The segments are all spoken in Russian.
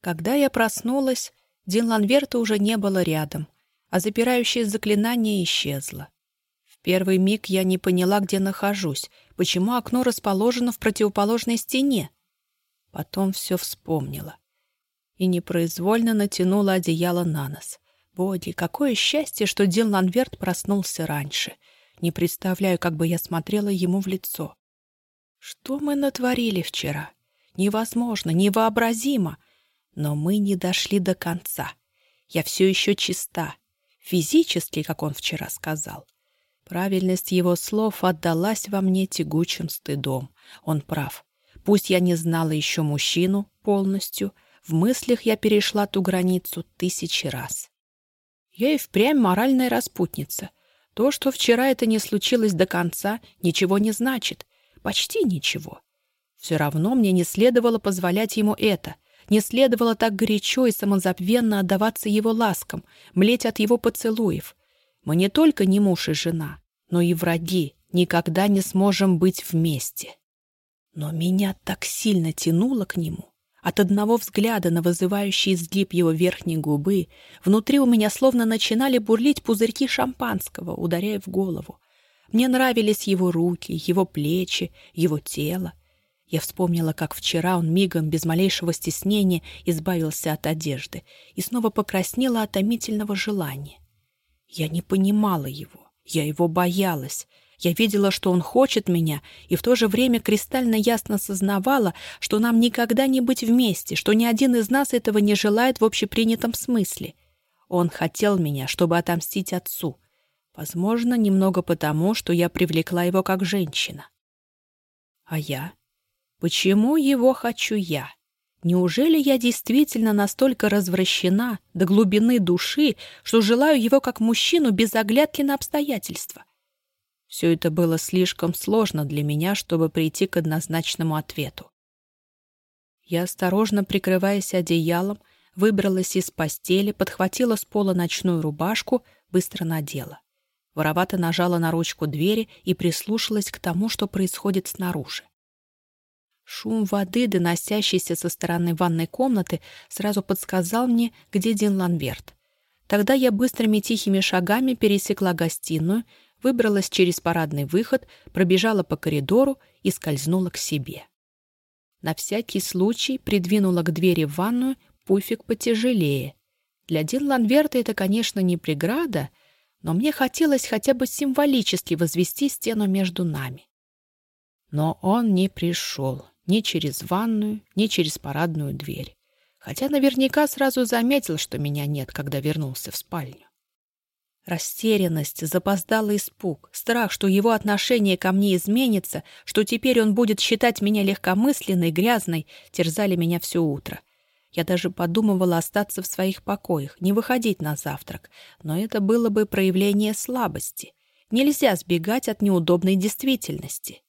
Когда я проснулась, Дин Ланверта уже не было рядом, а запирающее заклинание исчезло. В первый миг я не поняла, где нахожусь, почему окно расположено в противоположной стене. Потом все вспомнила и непроизвольно натянула одеяло на нос. Боги, какое счастье, что Дин Ланверт проснулся раньше. Не представляю, как бы я смотрела ему в лицо. Что мы натворили вчера? Невозможно, невообразимо. Но мы не дошли до конца. Я все еще чиста. Физически, как он вчера сказал. Правильность его слов отдалась во мне тягучим стыдом. Он прав. Пусть я не знала еще мужчину полностью, в мыслях я перешла ту границу тысячи раз. Я и впрямь моральная распутница. То, что вчера это не случилось до конца, ничего не значит. Почти ничего. Все равно мне не следовало позволять ему это — не следовало так горячо и самозабвенно отдаваться его ласкам, млеть от его поцелуев. Мы не только не муж и жена, но и враги, никогда не сможем быть вместе. Но меня так сильно тянуло к нему. От одного взгляда на вызывающий изгиб его верхней губы внутри у меня словно начинали бурлить пузырьки шампанского, ударяя в голову. Мне нравились его руки, его плечи, его тело. Я вспомнила, как вчера он мигом, без малейшего стеснения, избавился от одежды и снова покраснела от томительного желания. Я не понимала его, я его боялась. Я видела, что он хочет меня, и в то же время кристально ясно сознавала, что нам никогда не быть вместе, что ни один из нас этого не желает в общепринятом смысле. Он хотел меня, чтобы отомстить отцу. Возможно, немного потому, что я привлекла его как женщина. А я? Почему его хочу я? Неужели я действительно настолько развращена до глубины души, что желаю его как мужчину без оглядки на обстоятельства? Все это было слишком сложно для меня, чтобы прийти к однозначному ответу. Я, осторожно прикрываясь одеялом, выбралась из постели, подхватила с пола ночную рубашку, быстро надела. Воровато нажала на ручку двери и прислушалась к тому, что происходит снаружи. Шум воды, доносящийся со стороны ванной комнаты, сразу подсказал мне, где Дин Ланберт. Тогда я быстрыми тихими шагами пересекла гостиную, выбралась через парадный выход, пробежала по коридору и скользнула к себе. На всякий случай придвинула к двери в ванную пуфик потяжелее. Для Дин Ланверта это, конечно, не преграда, но мне хотелось хотя бы символически возвести стену между нами. Но он не пришел ни через ванную, ни через парадную дверь. Хотя наверняка сразу заметил, что меня нет, когда вернулся в спальню. Растерянность, запоздалый испуг, страх, что его отношение ко мне изменится, что теперь он будет считать меня легкомысленной, грязной, терзали меня все утро. Я даже подумывала остаться в своих покоях, не выходить на завтрак, но это было бы проявление слабости. Нельзя сбегать от неудобной действительности.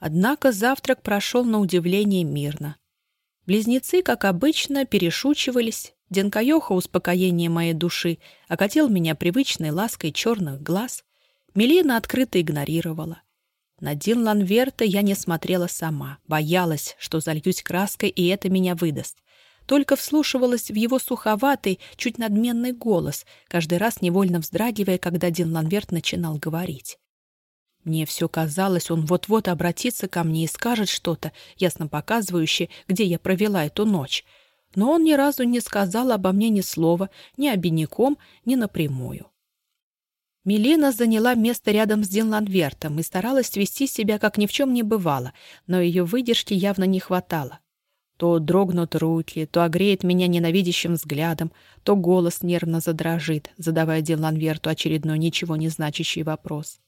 Однако завтрак прошел на удивление мирно. Близнецы, как обычно, перешучивались. Денкаёха, успокоение моей души, окатил меня привычной лаской черных глаз. Мелина открыто игнорировала. На Дин Ланверта я не смотрела сама, боялась, что зальюсь краской, и это меня выдаст. Только вслушивалась в его суховатый, чуть надменный голос, каждый раз невольно вздрагивая, когда Дин Ланверт начинал говорить. Мне все казалось, он вот-вот обратится ко мне и скажет что-то, ясно показывающее, где я провела эту ночь. Но он ни разу не сказал обо мне ни слова, ни обиняком, ни напрямую. Милена заняла место рядом с Динланвертом и старалась вести себя, как ни в чем не бывало, но ее выдержки явно не хватало. То дрогнут руки, то огреет меня ненавидящим взглядом, то голос нервно задрожит, задавая Динланверту очередной ничего не значащий вопрос.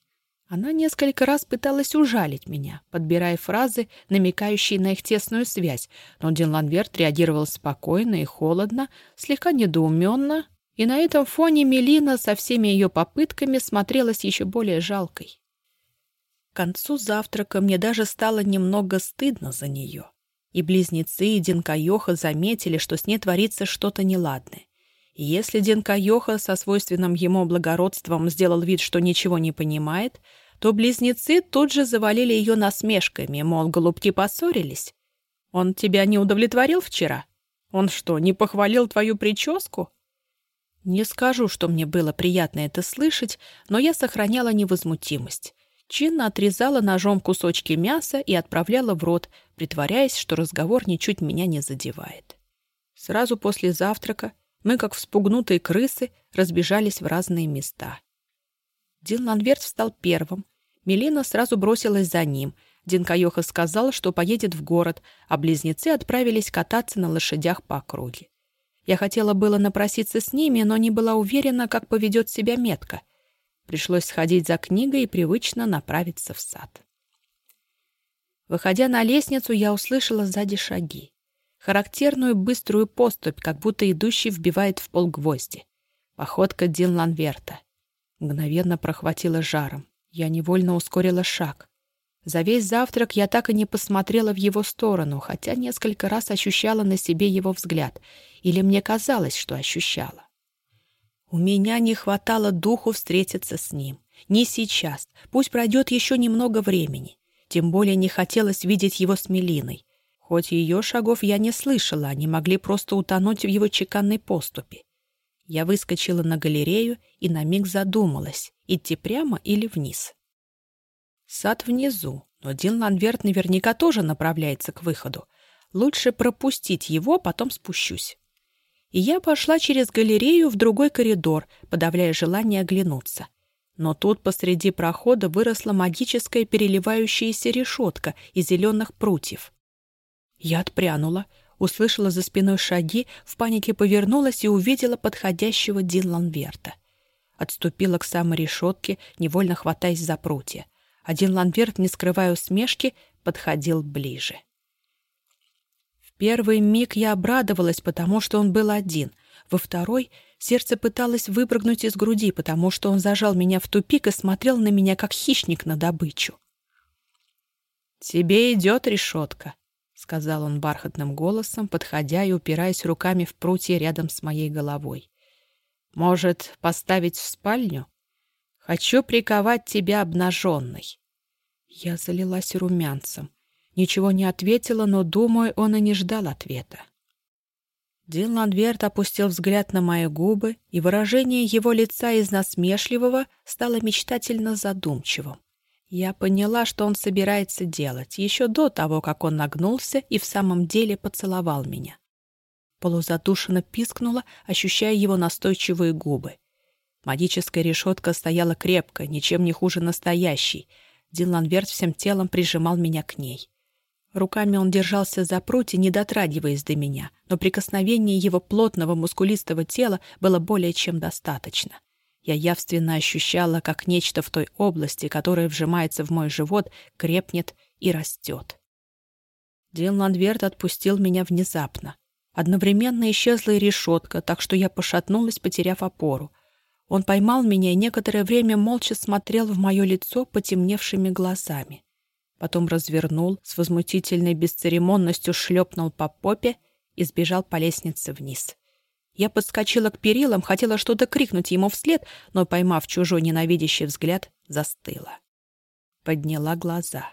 Она несколько раз пыталась ужалить меня, подбирая фразы, намекающие на их тесную связь, но Дин Ланверт реагировал спокойно и холодно, слегка недоуменно, и на этом фоне Мелина со всеми ее попытками смотрелась еще более жалкой. К концу завтрака мне даже стало немного стыдно за нее. И близнецы, и Динкаёха заметили, что с ней творится что-то неладное. И если Динкаёха со свойственным ему благородством сделал вид, что ничего не понимает, то близнецы тут же завалили ее насмешками, мол, голубки поссорились. Он тебя не удовлетворил вчера? Он что, не похвалил твою прическу?» Не скажу, что мне было приятно это слышать, но я сохраняла невозмутимость. Чинно отрезала ножом кусочки мяса и отправляла в рот, притворяясь, что разговор ничуть меня не задевает. Сразу после завтрака мы, как вспугнутые крысы, разбежались в разные места. Дин Ланверт встал первым. Мелина сразу бросилась за ним. Дин Каёха сказал, что поедет в город, а близнецы отправились кататься на лошадях по округе. Я хотела было напроситься с ними, но не была уверена, как поведет себя метка. Пришлось сходить за книгой и привычно направиться в сад. Выходя на лестницу, я услышала сзади шаги. Характерную быструю поступь, как будто идущий вбивает в пол гвозди. Походка Дин Ланверта. Мгновенно прохватила жаром. Я невольно ускорила шаг. За весь завтрак я так и не посмотрела в его сторону, хотя несколько раз ощущала на себе его взгляд. Или мне казалось, что ощущала. У меня не хватало духу встретиться с ним. Не сейчас. Пусть пройдет еще немного времени. Тем более не хотелось видеть его с Мелиной. Хоть ее шагов я не слышала, они могли просто утонуть в его чеканной поступе. Я выскочила на галерею и на миг задумалась, идти прямо или вниз. Сад внизу, но Дин Ланверт наверняка тоже направляется к выходу. Лучше пропустить его, потом спущусь. И я пошла через галерею в другой коридор, подавляя желание оглянуться. Но тут посреди прохода выросла магическая переливающаяся решетка из зеленых прутьев. Я отпрянула, услышала за спиной шаги, в панике повернулась и увидела подходящего Дин Ланверта. Отступила к самой решетке, невольно хватаясь за прутья. Один Ланверт, не скрывая усмешки, подходил ближе. В первый миг я обрадовалась, потому что он был один. Во второй сердце пыталось выпрыгнуть из груди, потому что он зажал меня в тупик и смотрел на меня, как хищник на добычу. «Тебе идет решетка», — сказал он бархатным голосом, подходя и упираясь руками в прутья рядом с моей головой. «Может, поставить в спальню? Хочу приковать тебя обнаженной». Я залилась румянцем. Ничего не ответила, но, думаю, он и не ждал ответа. Дин Ландверт опустил взгляд на мои губы, и выражение его лица из насмешливого стало мечтательно задумчивым. Я поняла, что он собирается делать, еще до того, как он нагнулся и в самом деле поцеловал меня. Полузадушенно пискнула, ощущая его настойчивые губы. Магическая решетка стояла крепко, ничем не хуже настоящей. Диланверт всем телом прижимал меня к ней. Руками он держался за прутья, не дотрагиваясь до меня, но прикосновение его плотного мускулистого тела было более чем достаточно. Я явственно ощущала, как нечто в той области, которая вжимается в мой живот, крепнет и растет. Дин Ландверт отпустил меня внезапно. Одновременно исчезла и решетка, так что я пошатнулась, потеряв опору. Он поймал меня и некоторое время молча смотрел в мое лицо потемневшими глазами. Потом развернул, с возмутительной бесцеремонностью шлепнул по попе и сбежал по лестнице вниз. Я подскочила к перилам, хотела что-то крикнуть ему вслед, но, поймав чужой ненавидящий взгляд, застыла. Подняла глаза.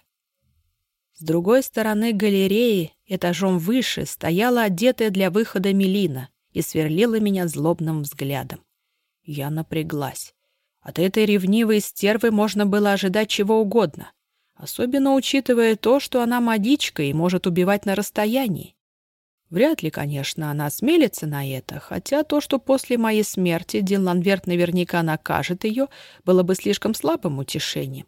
С другой стороны галереи, этажом выше, стояла одетая для выхода Мелина и сверлила меня злобным взглядом. Я напряглась. От этой ревнивой стервы можно было ожидать чего угодно, особенно учитывая то, что она магичка и может убивать на расстоянии. Вряд ли, конечно, она осмелится на это, хотя то, что после моей смерти Дин Ланверт наверняка накажет ее, было бы слишком слабым утешением.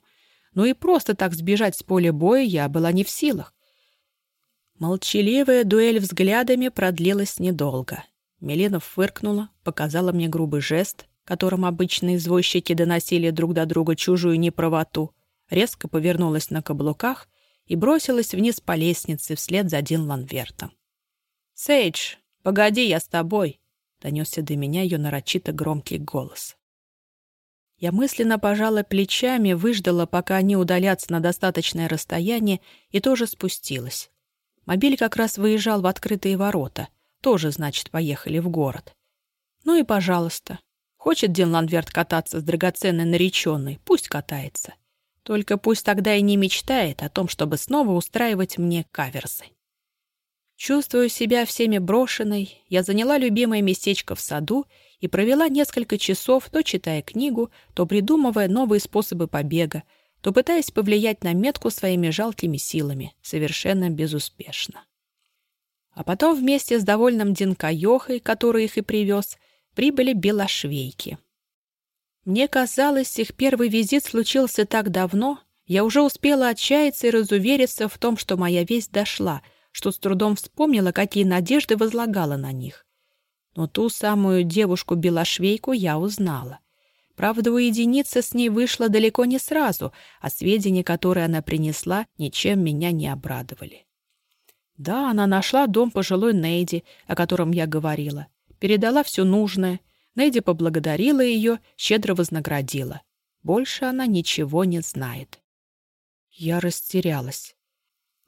Ну и просто так сбежать с поля боя я была не в силах. Молчаливая дуэль взглядами продлилась недолго. Милена фыркнула, показала мне грубый жест, которым обычные извозчики доносили друг до друга чужую неправоту, резко повернулась на каблуках и бросилась вниз по лестнице вслед за Дин Ланвертом. «Сейдж, погоди, я с тобой!» — донесся до меня ее нарочито громкий голос. Я мысленно пожала плечами, выждала, пока они удалятся на достаточное расстояние, и тоже спустилась. Мобиль как раз выезжал в открытые ворота. Тоже, значит, поехали в город. Ну и пожалуйста. Хочет Дин Ланверт кататься с драгоценной нареченной, пусть катается. Только пусть тогда и не мечтает о том, чтобы снова устраивать мне каверсы. Чувствуя себя всеми брошенной, я заняла любимое местечко в саду и провела несколько часов, то читая книгу, то придумывая новые способы побега, то пытаясь повлиять на метку своими жалкими силами, совершенно безуспешно. А потом вместе с довольным Динкаёхой, который их и привез, прибыли белошвейки. Мне казалось, их первый визит случился так давно, я уже успела отчаяться и разувериться в том, что моя весть дошла, что с трудом вспомнила, какие надежды возлагала на них. Но ту самую девушку-белошвейку я узнала. Правда, уединиться с ней вышло далеко не сразу, а сведения, которые она принесла, ничем меня не обрадовали. Да, она нашла дом пожилой Нейди, о котором я говорила, передала все нужное. Нейди поблагодарила ее, щедро вознаградила. Больше она ничего не знает. Я растерялась.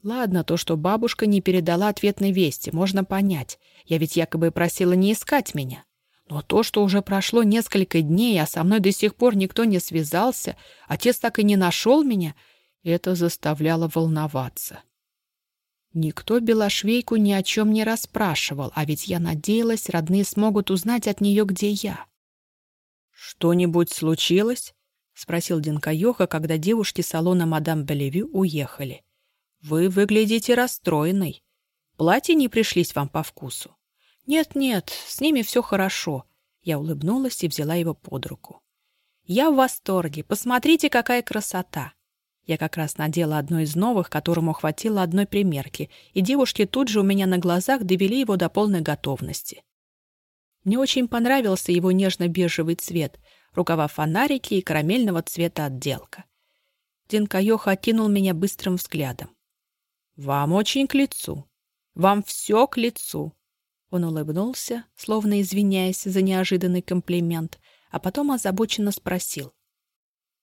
Ладно, то, что бабушка не передала ответной вести, можно понять. Я ведь якобы просила не искать меня. Но то, что уже прошло несколько дней, а со мной до сих пор никто не связался, отец так и не нашел меня, это заставляло волноваться. Никто Белошвейку ни о чем не расспрашивал, а ведь я надеялась, родные смогут узнать от нее, где я. «Что-нибудь случилось?» — спросил Динкаёха, когда девушки салона мадам Белевю уехали. «Вы выглядите расстроенной. Платья не пришлись вам по вкусу?» «Нет-нет, с ними все хорошо». Я улыбнулась и взяла его под руку. «Я в восторге. Посмотрите, какая красота!» Я как раз надела одно из новых, которому хватило одной примерки, и девушки тут же у меня на глазах довели его до полной готовности. Мне очень понравился его нежно-бежевый цвет, рукава фонарики и карамельного цвета отделка. Динка Йоха окинул меня быстрым взглядом. «Вам очень к лицу. Вам все к лицу». Он улыбнулся, словно извиняясь за неожиданный комплимент, а потом озабоченно спросил.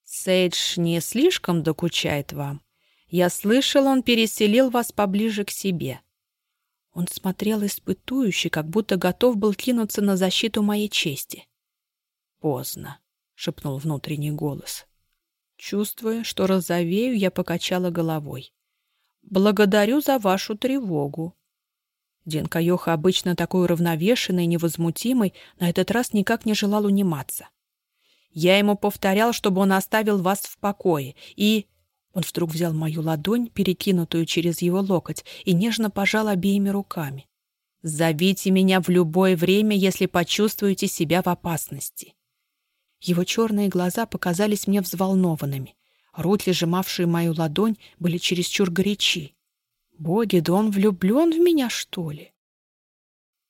«Сейдж не слишком докучает вам? Я слышал, он переселил вас поближе к себе». Он смотрел испытующе, как будто готов был кинуться на защиту моей чести. «Поздно», — шепнул внутренний голос. Чувствуя, что розовею, я покачала головой. «Благодарю за вашу тревогу». Денка Йоха, обычно такой уравновешенный невозмутимый, на этот раз никак не желал униматься. «Я ему повторял, чтобы он оставил вас в покое, и...» Он вдруг взял мою ладонь, перекинутую через его локоть, и нежно пожал обеими руками. «Зовите меня в любое время, если почувствуете себя в опасности». Его черные глаза показались мне взволнованными. Руки, сжимавшие мою ладонь, были чересчур горячи. Боги, да он влюблен в меня, что ли?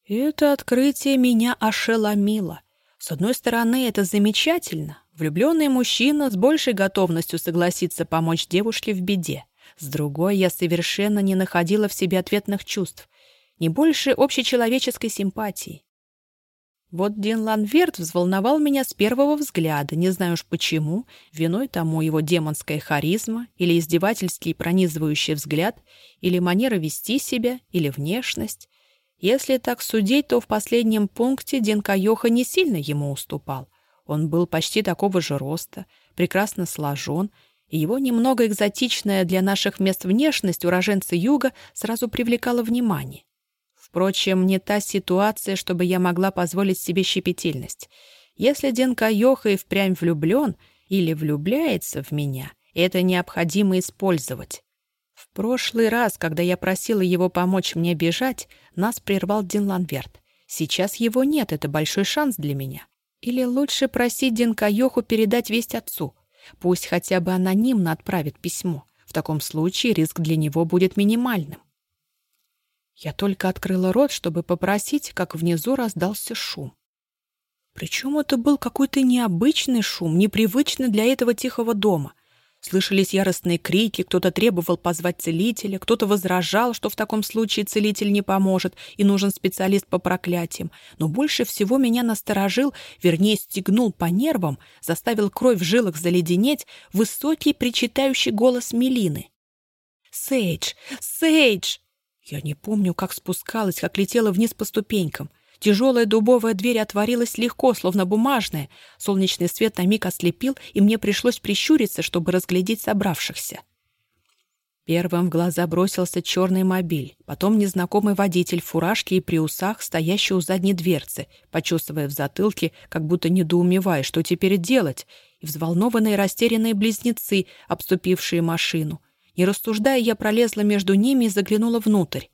Это открытие меня ошеломило. С одной стороны, это замечательно. Влюбленный мужчина с большей готовностью согласится помочь девушке в беде. С другой, я совершенно не находила в себе ответных чувств, не больше общечеловеческой симпатии. Вот Дин Ланверт взволновал меня с первого взгляда, не знаю уж почему, виной тому его демонская харизма, или издевательский пронизывающий взгляд, или манера вести себя, или внешность. Если так судить, то в последнем пункте Дин Кайоха не сильно ему уступал. Он был почти такого же роста, прекрасно сложен, и его немного экзотичная для наших мест внешность уроженца юга сразу привлекала внимание. Впрочем, не та ситуация, чтобы я могла позволить себе щепетильность. Если Денка Йоха и впрямь влюблен или влюбляется в меня, это необходимо использовать. В прошлый раз, когда я просила его помочь мне бежать, нас прервал Дин Ланверт. Сейчас его нет, это большой шанс для меня. Или лучше просить Динка Йоху передать весть отцу. Пусть хотя бы анонимно отправит письмо. В таком случае риск для него будет минимальным. Я только открыла рот, чтобы попросить, как внизу раздался шум. Причем это был какой-то необычный шум, непривычный для этого тихого дома. Слышались яростные крики, кто-то требовал позвать целителя, кто-то возражал, что в таком случае целитель не поможет и нужен специалист по проклятиям. Но больше всего меня насторожил, вернее, стегнул по нервам, заставил кровь в жилах заледенеть высокий причитающий голос Мелины. «Сейдж! Сейдж!» Я не помню, как спускалась, как летела вниз по ступенькам. Тяжелая дубовая дверь отворилась легко, словно бумажная. Солнечный свет на миг ослепил, и мне пришлось прищуриться, чтобы разглядеть собравшихся. Первым в глаза бросился черный мобиль, потом незнакомый водитель в фуражке и при усах, стоящий у задней дверцы, почесывая в затылке, как будто недоумевая, что теперь делать, и взволнованные растерянные близнецы, обступившие машину. Не рассуждая, я пролезла между ними и заглянула внутрь.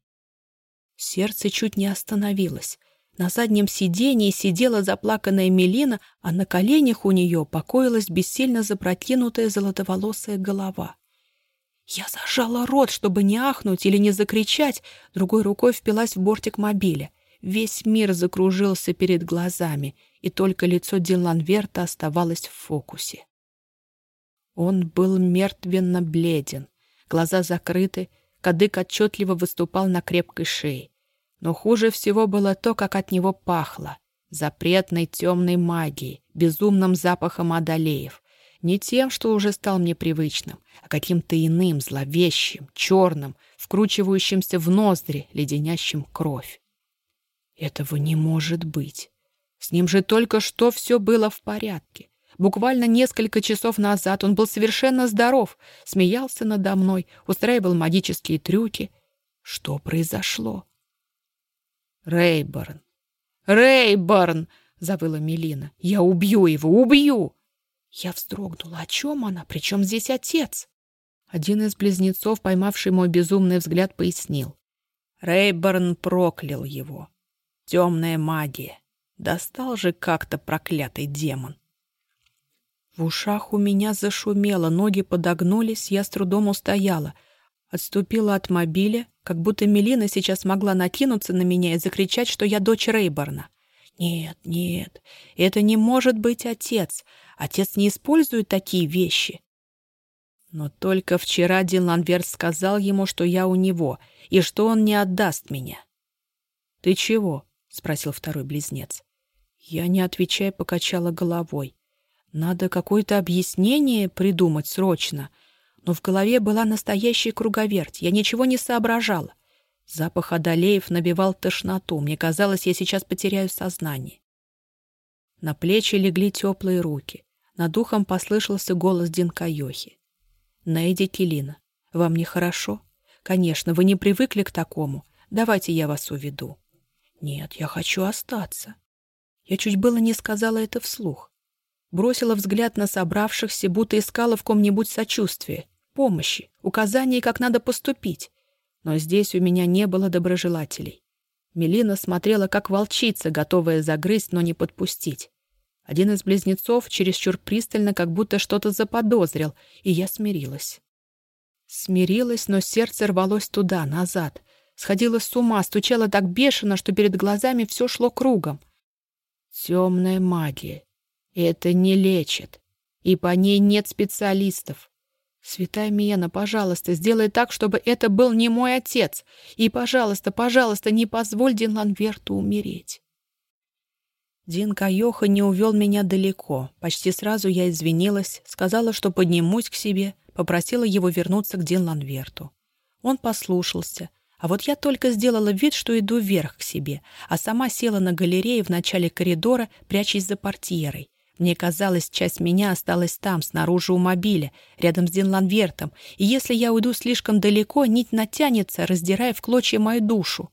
Сердце чуть не остановилось. На заднем сидении сидела заплаканная Мелина, а на коленях у нее покоилась бессильно запрокинутая золотоволосая голова. Я зажала рот, чтобы не ахнуть или не закричать, другой рукой впилась в бортик мобиля. Весь мир закружился перед глазами, и только лицо Диланверта оставалось в фокусе. Он был мертвенно бледен, глаза закрыты, кадык отчетливо выступал на крепкой шее. Но хуже всего было то, как от него пахло. Запретной темной магией, безумным запахом одолеев. Не тем, что уже стал мне привычным, а каким-то иным, зловещим, черным, вкручивающимся в ноздри, леденящим кровь. Этого не может быть. С ним же только что все было в порядке. Буквально несколько часов назад он был совершенно здоров, смеялся надо мной, устраивал магические трюки. Что произошло? «Рейборн! Рейборн!» — завыла Мелина. «Я убью его, убью!» Я вздрогнула. О чем она? Причем здесь отец? Один из близнецов, поймавший мой безумный взгляд, пояснил. Рейборн проклял его. Темная магия. Достал же как-то проклятый демон. В ушах у меня зашумело, ноги подогнулись, я с трудом устояла. Отступила от мобиля, как будто Мелина сейчас могла накинуться на меня и закричать, что я дочь Рейборна. Нет, нет, это не может быть отец. Отец не использует такие вещи. Но только вчера Диланверт сказал ему, что я у него, и что он не отдаст меня. «Ты чего?» — спросил второй близнец. Я, не отвечая, покачала головой. Надо какое-то объяснение придумать срочно. Но в голове была настоящая круговерть. Я ничего не соображала. Запах одолеев набивал тошноту. Мне казалось, я сейчас потеряю сознание. На плечи легли теплые руки. Над духом послышался голос Динка Йохи. «Нейди Келина, вам нехорошо? Конечно, вы не привыкли к такому. Давайте я вас уведу». «Нет, я хочу остаться». Я чуть было не сказала это вслух. Бросила взгляд на собравшихся, будто искала в ком-нибудь сочувствие, помощи, указаний, как надо поступить. Но здесь у меня не было доброжелателей. Мелина смотрела, как волчица, готовая загрызть, но не подпустить. Один из близнецов чересчур пристально, как будто что-то заподозрил, и я смирилась. Смирилась, но сердце рвалось туда, назад. Сходила с ума, стучала так бешено, что перед глазами все шло кругом. Темная магия. Это не лечит. И по ней нет специалистов. «Святая Миена, пожалуйста, сделай так, чтобы это был не мой отец. И, пожалуйста, пожалуйста, не позволь Динланверту умереть». Дин Кайоха не увел меня далеко. Почти сразу я извинилась, сказала, что поднимусь к себе, попросила его вернуться к Динланверту. Он послушался, а вот я только сделала вид, что иду вверх к себе, а сама села на галерее в начале коридора, прячась за портьерой. Мне казалось, часть меня осталась там, снаружи у мобиля, рядом с Динланвертом, и если я уйду слишком далеко, нить натянется, раздирая в клочья мою душу.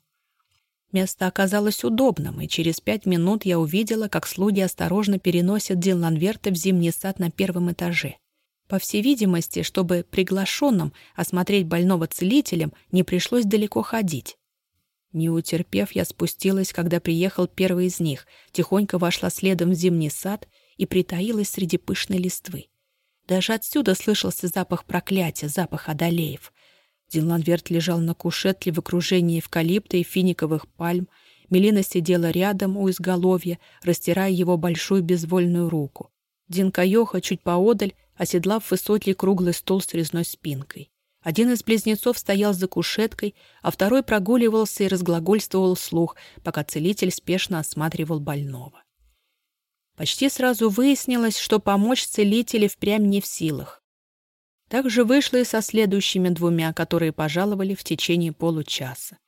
Место оказалось удобным, и через пять минут я увидела, как слуги осторожно переносят Динланверта в зимний сад на первом этаже. По всей видимости, чтобы приглашенным осмотреть больного целителем, не пришлось далеко ходить. Не утерпев, я спустилась, когда приехал первый из них, тихонько вошла следом в зимний сад и притаилась среди пышной листвы. Даже отсюда слышался запах проклятия, запах одолеев. Диланверт лежал на кушетле в окружении эвкалипта и финиковых пальм. Мелина сидела рядом у изголовья, растирая его большую безвольную руку. Динка Йоха чуть поодаль, оседлав высокий круглый стол с резной спинкой. Один из близнецов стоял за кушеткой, а второй прогуливался и разглагольствовал вслух, пока целитель спешно осматривал больного. Почти сразу выяснилось, что помочь целителю впрямь не в силах. Так же вышло и со следующими двумя, которые пожаловали в течение получаса.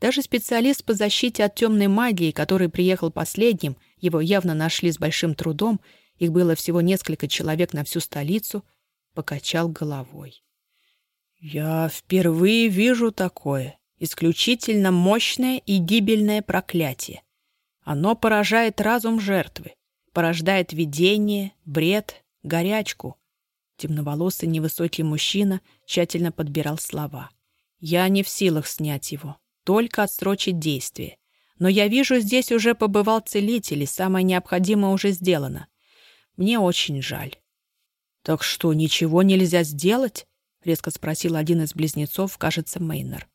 Даже специалист по защите от темной магии, который приехал последним, его явно нашли с большим трудом, их было всего несколько человек на всю столицу, покачал головой. «Я впервые вижу такое, исключительно мощное и гибельное проклятие. Оно поражает разум жертвы, порождает видение, бред, горячку». Темноволосый невысокий мужчина тщательно подбирал слова. «Я не в силах снять его, только отсрочить действие. Но я вижу, здесь уже побывал целитель, и самое необходимое уже сделано. Мне очень жаль». «Так что, ничего нельзя сделать?» — резко спросил один из близнецов, кажется, Мейнер.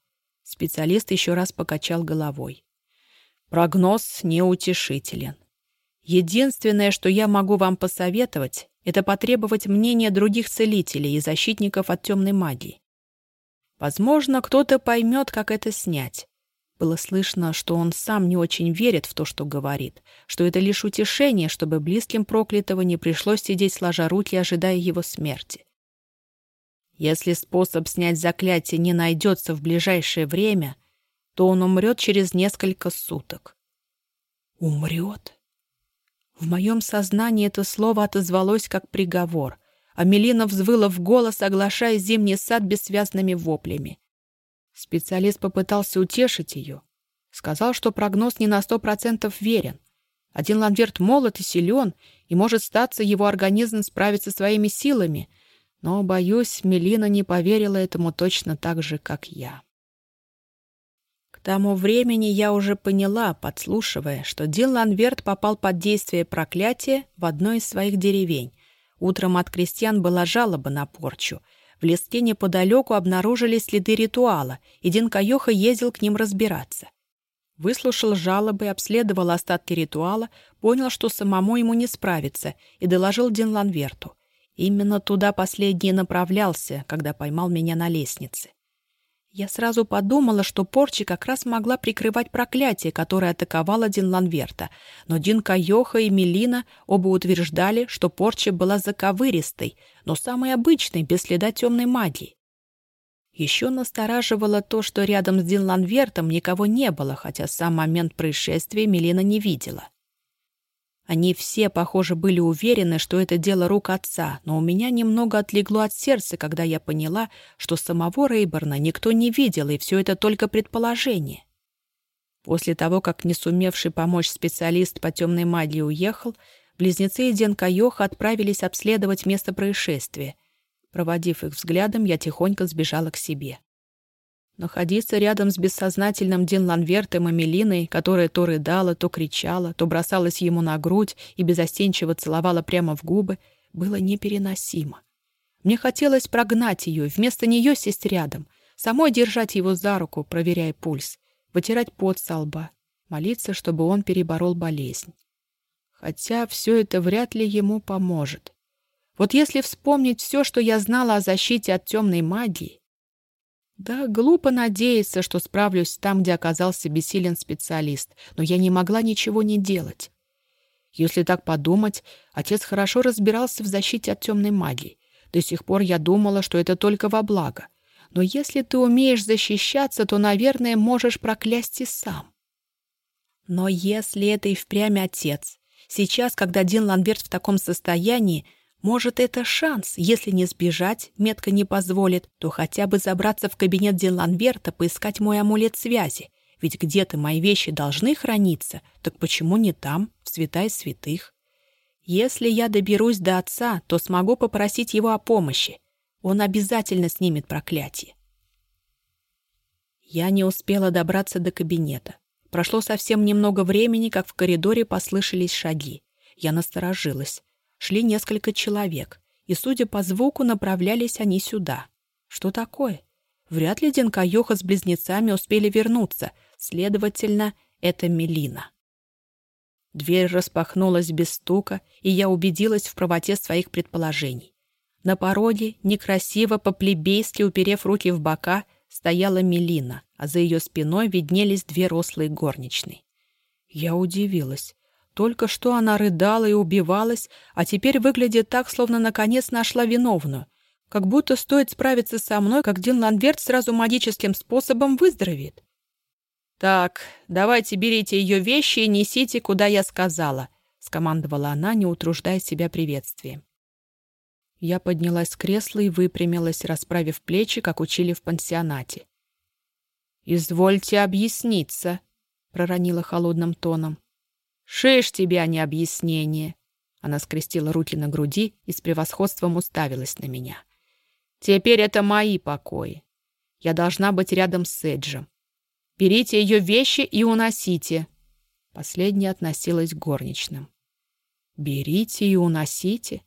Специалист еще раз покачал головой. «Прогноз неутешителен. Единственное, что я могу вам посоветовать, это потребовать мнения других целителей и защитников от темной магии. Возможно, кто-то поймет, как это снять. Было слышно, что он сам не очень верит в то, что говорит, что это лишь утешение, чтобы близким проклятого не пришлось сидеть сложа руки, ожидая его смерти. Если способ снять заклятие не найдется в ближайшее время, то он умрет через несколько суток. Умрет? В моем сознании это слово отозвалось как приговор, а Мелина взвыла в голос, оглашая зимний сад бессвязными воплями. Специалист попытался утешить ее. Сказал, что прогноз не на сто процентов верен. Один Ланверт молод и силен, и может статься его организм справиться своими силами. Но, боюсь, Мелина не поверила этому точно так же, как я. Тому времени я уже поняла, подслушивая, что Дин Ланверт попал под действие проклятия в одной из своих деревень. Утром от крестьян была жалоба на порчу — в леске неподалеку обнаружились следы ритуала, и Динкаёха ездил к ним разбираться. Выслушал жалобы, обследовал остатки ритуала, понял, что самому ему не справиться, и доложил Динланверту. Именно туда последний направлялся, когда поймал меня на лестнице. Я сразу подумала, что порча как раз могла прикрывать проклятие, которое атаковало Дин Ланверта, но Дин Кайоха и Мелина оба утверждали, что порча была заковыристой, но самой обычной, без следа темной магии. Еще настораживало то, что рядом с Дин Ланвертом никого не было, хотя сам момент происшествия Мелина не видела. Они все, похоже, были уверены, что это дело рук отца, но у меня немного отлегло от сердца, когда я поняла, что самого Рейборна никто не видел, и все это только предположение. После того, как не сумевший помочь специалист по темной магии уехал, близнецы и Ден Кайоха отправились обследовать место происшествия. Проводив их взглядом, я тихонько сбежала к себе. Находиться рядом с бессознательным Дин Ланвертом и Мелиной, которая то рыдала, то кричала, то бросалась ему на грудь и безостенчиво целовала прямо в губы, было непереносимо. Мне хотелось прогнать ее, вместо нее сесть рядом, самой держать его за руку, проверяя пульс, вытирать пот со лба, молиться, чтобы он переборол болезнь. Хотя все это вряд ли ему поможет. Вот если вспомнить все, что я знала о защите от темной магии, да, глупо надеяться, что справлюсь там, где оказался бессилен специалист, но я не могла ничего не делать. Если так подумать, отец хорошо разбирался в защите от темной магии. До сих пор я думала, что это только во благо. Но если ты умеешь защищаться, то, наверное, можешь проклясть и сам. Но если это и впрямь отец, сейчас, когда Дин Ланверт в таком состоянии, может, это шанс. Если не сбежать, метка не позволит, то хотя бы забраться в кабинет Диланверта, поискать мой амулет связи. Ведь где-то мои вещи должны храниться, так почему не там, в святая святых? Если я доберусь до отца, то смогу попросить его о помощи. Он обязательно снимет проклятие. Я не успела добраться до кабинета. Прошло совсем немного времени, как в коридоре послышались шаги. Я насторожилась шли несколько человек, и, судя по звуку, направлялись они сюда. Что такое? Вряд ли Денкаёха с близнецами успели вернуться, следовательно, это Мелина. Дверь распахнулась без стука, и я убедилась в правоте своих предположений. На пороге, некрасиво, по-плебейски уперев руки в бока, стояла Мелина, а за ее спиной виднелись две рослые горничные. Я удивилась. Только что она рыдала и убивалась, а теперь выглядит так, словно наконец нашла виновную. Как будто стоит справиться со мной, как Дин Ланверт сразу магическим способом выздоровеет. «Так, давайте берите ее вещи и несите, куда я сказала», — скомандовала она, не утруждая себя приветствием. Я поднялась с кресла и выпрямилась, расправив плечи, как учили в пансионате. «Извольте объясниться», — проронила холодным тоном. «Шиш тебе, а не объяснение!» Она скрестила руки на груди и с превосходством уставилась на меня. «Теперь это мои покои. Я должна быть рядом с Эджем. Берите ее вещи и уносите!» Последняя относилась к горничным. «Берите и уносите?»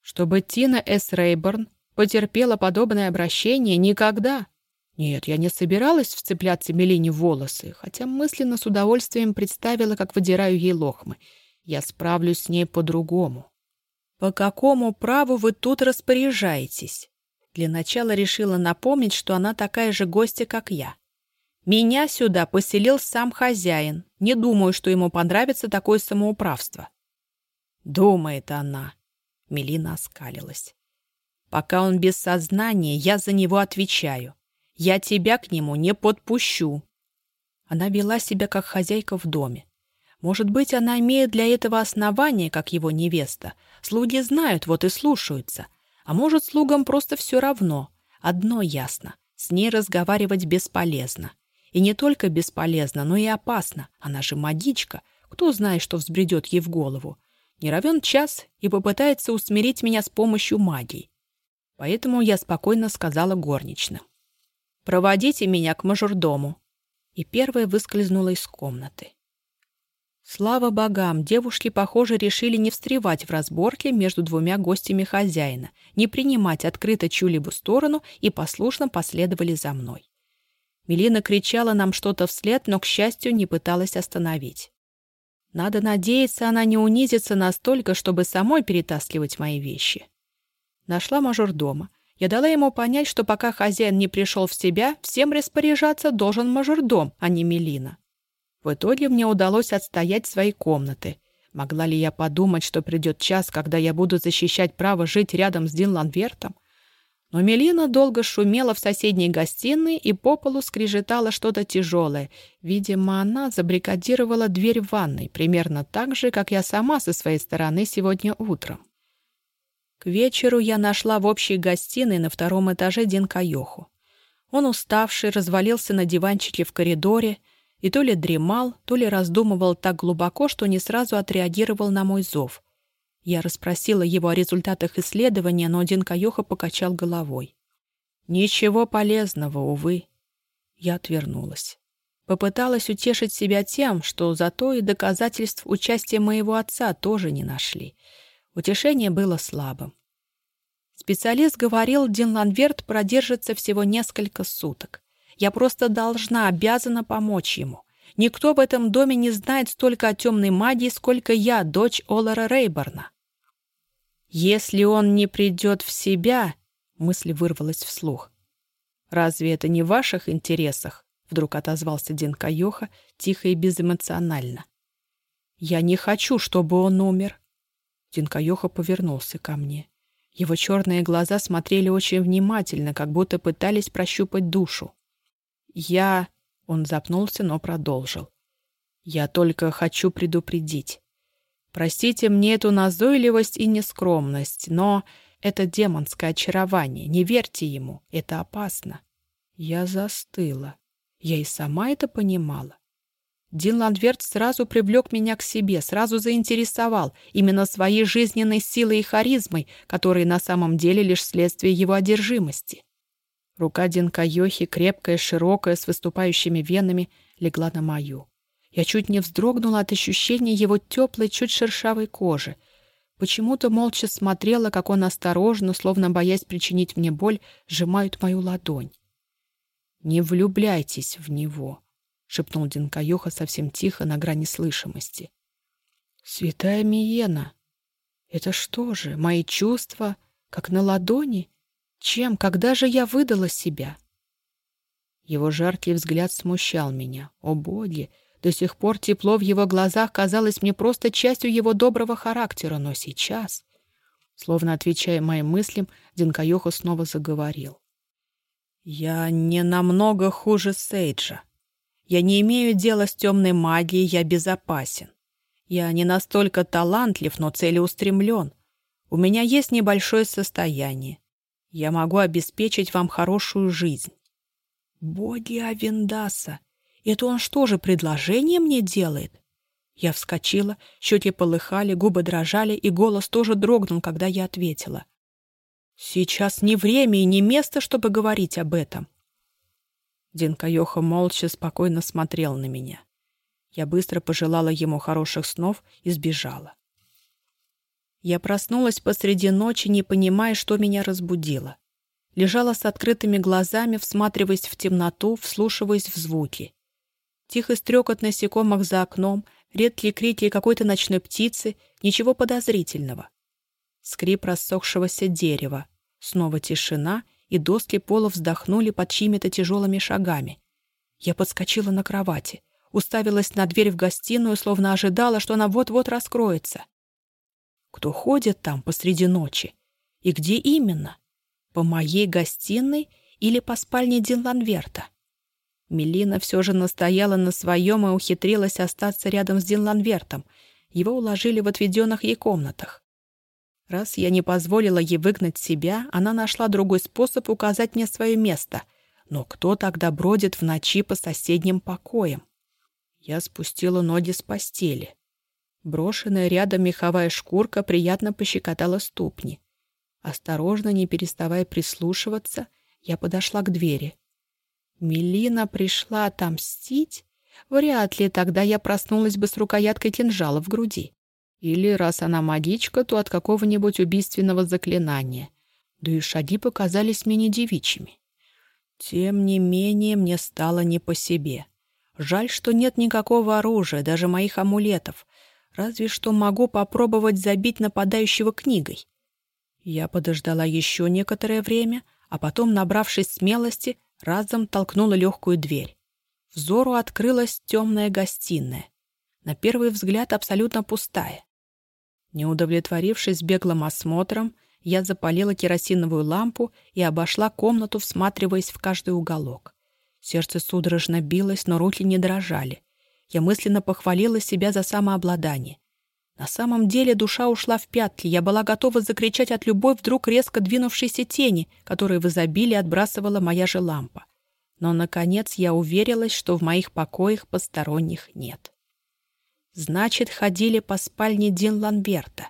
Чтобы Тина С. Рейборн потерпела подобное обращение никогда. Нет, я не собиралась вцепляться Мелине в волосы, хотя мысленно с удовольствием представила, как выдираю ей лохмы. Я справлюсь с ней по-другому. По какому праву вы тут распоряжаетесь? Для начала решила напомнить, что она такая же гостья, как я. Меня сюда поселил сам хозяин. Не думаю, что ему понравится такое самоуправство. Думает она. Мелина оскалилась. «Пока он без сознания, я за него отвечаю. Я тебя к нему не подпущу». Она вела себя как хозяйка в доме. Может быть, она имеет для этого основание, как его невеста. Слуги знают, вот и слушаются. А может, слугам просто все равно. Одно ясно — с ней разговаривать бесполезно. И не только бесполезно, но и опасно. Она же магичка. Кто знает, что взбредет ей в голову. Не равен час и попытается усмирить меня с помощью магии. Поэтому я спокойно сказала горничным. «Проводите меня к мажордому». И первая выскользнула из комнаты. Слава богам, девушки, похоже, решили не встревать в разборке между двумя гостями хозяина, не принимать открыто чью-либо сторону и послушно последовали за мной. Мелина кричала нам что-то вслед, но, к счастью, не пыталась остановить. Надо надеяться, она не унизится настолько, чтобы самой перетаскивать мои вещи. Нашла мажор дома. Я дала ему понять, что пока хозяин не пришел в себя, всем распоряжаться должен мажордом, а не Мелина. В итоге мне удалось отстоять свои комнаты. Могла ли я подумать, что придет час, когда я буду защищать право жить рядом с Дин Ланвертом? Но Мелина долго шумела в соседней гостиной и по полу скрежетала что-то тяжелое. Видимо, она забрикадировала дверь в ванной, примерно так же, как я сама со своей стороны сегодня утром. К вечеру я нашла в общей гостиной на втором этаже Динка Йоху. Он уставший, развалился на диванчике в коридоре и то ли дремал, то ли раздумывал так глубоко, что не сразу отреагировал на мой зов — я расспросила его о результатах исследования, но Динкаёха покачал головой. «Ничего полезного, увы». Я отвернулась. Попыталась утешить себя тем, что зато и доказательств участия моего отца тоже не нашли. Утешение было слабым. Специалист говорил, Дин Ланверт продержится всего несколько суток. Я просто должна, обязана помочь ему. Никто в этом доме не знает столько о темной магии, сколько я, дочь Олара Рейборна. «Если он не придет в себя...» — мысль вырвалась вслух. «Разве это не в ваших интересах?» — вдруг отозвался Динка Йоха тихо и безэмоционально. «Я не хочу, чтобы он умер». Динка Йоха повернулся ко мне. Его черные глаза смотрели очень внимательно, как будто пытались прощупать душу. «Я...» Он запнулся, но продолжил. «Я только хочу предупредить. Простите мне эту назойливость и нескромность, но это демонское очарование. Не верьте ему, это опасно». Я застыла. Я и сама это понимала. Дин Ландверт сразу привлек меня к себе, сразу заинтересовал именно своей жизненной силой и харизмой, которые на самом деле лишь следствие его одержимости. Рука Динка Йохи, крепкая, широкая, с выступающими венами, легла на мою. Я чуть не вздрогнула от ощущения его теплой, чуть шершавой кожи. Почему-то молча смотрела, как он осторожно, словно боясь причинить мне боль, сжимает мою ладонь. «Не влюбляйтесь в него», — шепнул Динка Йоха совсем тихо, на грани слышимости. «Святая Миена! Это что же, мои чувства, как на ладони?» Чем, когда же я выдала себя? Его жаркий взгляд смущал меня. О, боги! До сих пор тепло в его глазах казалось мне просто частью его доброго характера, но сейчас, словно отвечая моим мыслям, Динкаёха снова заговорил. «Я не намного хуже Сейджа. Я не имею дела с темной магией, я безопасен. Я не настолько талантлив, но целеустремлен. У меня есть небольшое состояние. Я могу обеспечить вам хорошую жизнь». «Боги Авендаса! Это он что же, предложение мне делает?» Я вскочила, щеки полыхали, губы дрожали, и голос тоже дрогнул, когда я ответила. «Сейчас не время и не место, чтобы говорить об этом». Динка Йоха молча спокойно смотрел на меня. Я быстро пожелала ему хороших снов и сбежала. Я проснулась посреди ночи, не понимая, что меня разбудило. Лежала с открытыми глазами, всматриваясь в темноту, вслушиваясь в звуки. Тихо стрекот насекомых за окном, редкие крики какой-то ночной птицы, ничего подозрительного. Скрип рассохшегося дерева, снова тишина, и доски пола вздохнули под чьими-то тяжелыми шагами. Я подскочила на кровати, уставилась на дверь в гостиную, словно ожидала, что она вот-вот раскроется. Кто ходит там посреди ночи? И где именно? По моей гостиной или по спальне Динланверта? Мелина все же настояла на своем и ухитрилась остаться рядом с Динланвертом. Его уложили в отведенных ей комнатах. Раз я не позволила ей выгнать себя, она нашла другой способ указать мне свое место. Но кто тогда бродит в ночи по соседним покоям? Я спустила ноги с постели. Брошенная рядом меховая шкурка приятно пощекотала ступни. Осторожно, не переставая прислушиваться, я подошла к двери. Мелина пришла отомстить? Вряд ли тогда я проснулась бы с рукояткой кинжала в груди. Или, раз она магичка, то от какого-нибудь убийственного заклинания. Да и шаги показались мне не девичьими. Тем не менее, мне стало не по себе. Жаль, что нет никакого оружия, даже моих амулетов, Разве что могу попробовать забить нападающего книгой. Я подождала еще некоторое время, а потом, набравшись смелости, разом толкнула легкую дверь. Взору открылась темная гостиная. На первый взгляд абсолютно пустая. Не удовлетворившись беглым осмотром, я запалила керосиновую лампу и обошла комнату, всматриваясь в каждый уголок. Сердце судорожно билось, но руки не дрожали. Я мысленно похвалила себя за самообладание. На самом деле душа ушла в пятки, я была готова закричать от любой вдруг резко двинувшейся тени, которую в изобилии отбрасывала моя же лампа. Но, наконец, я уверилась, что в моих покоях посторонних нет. Значит, ходили по спальне Дин Ланберта.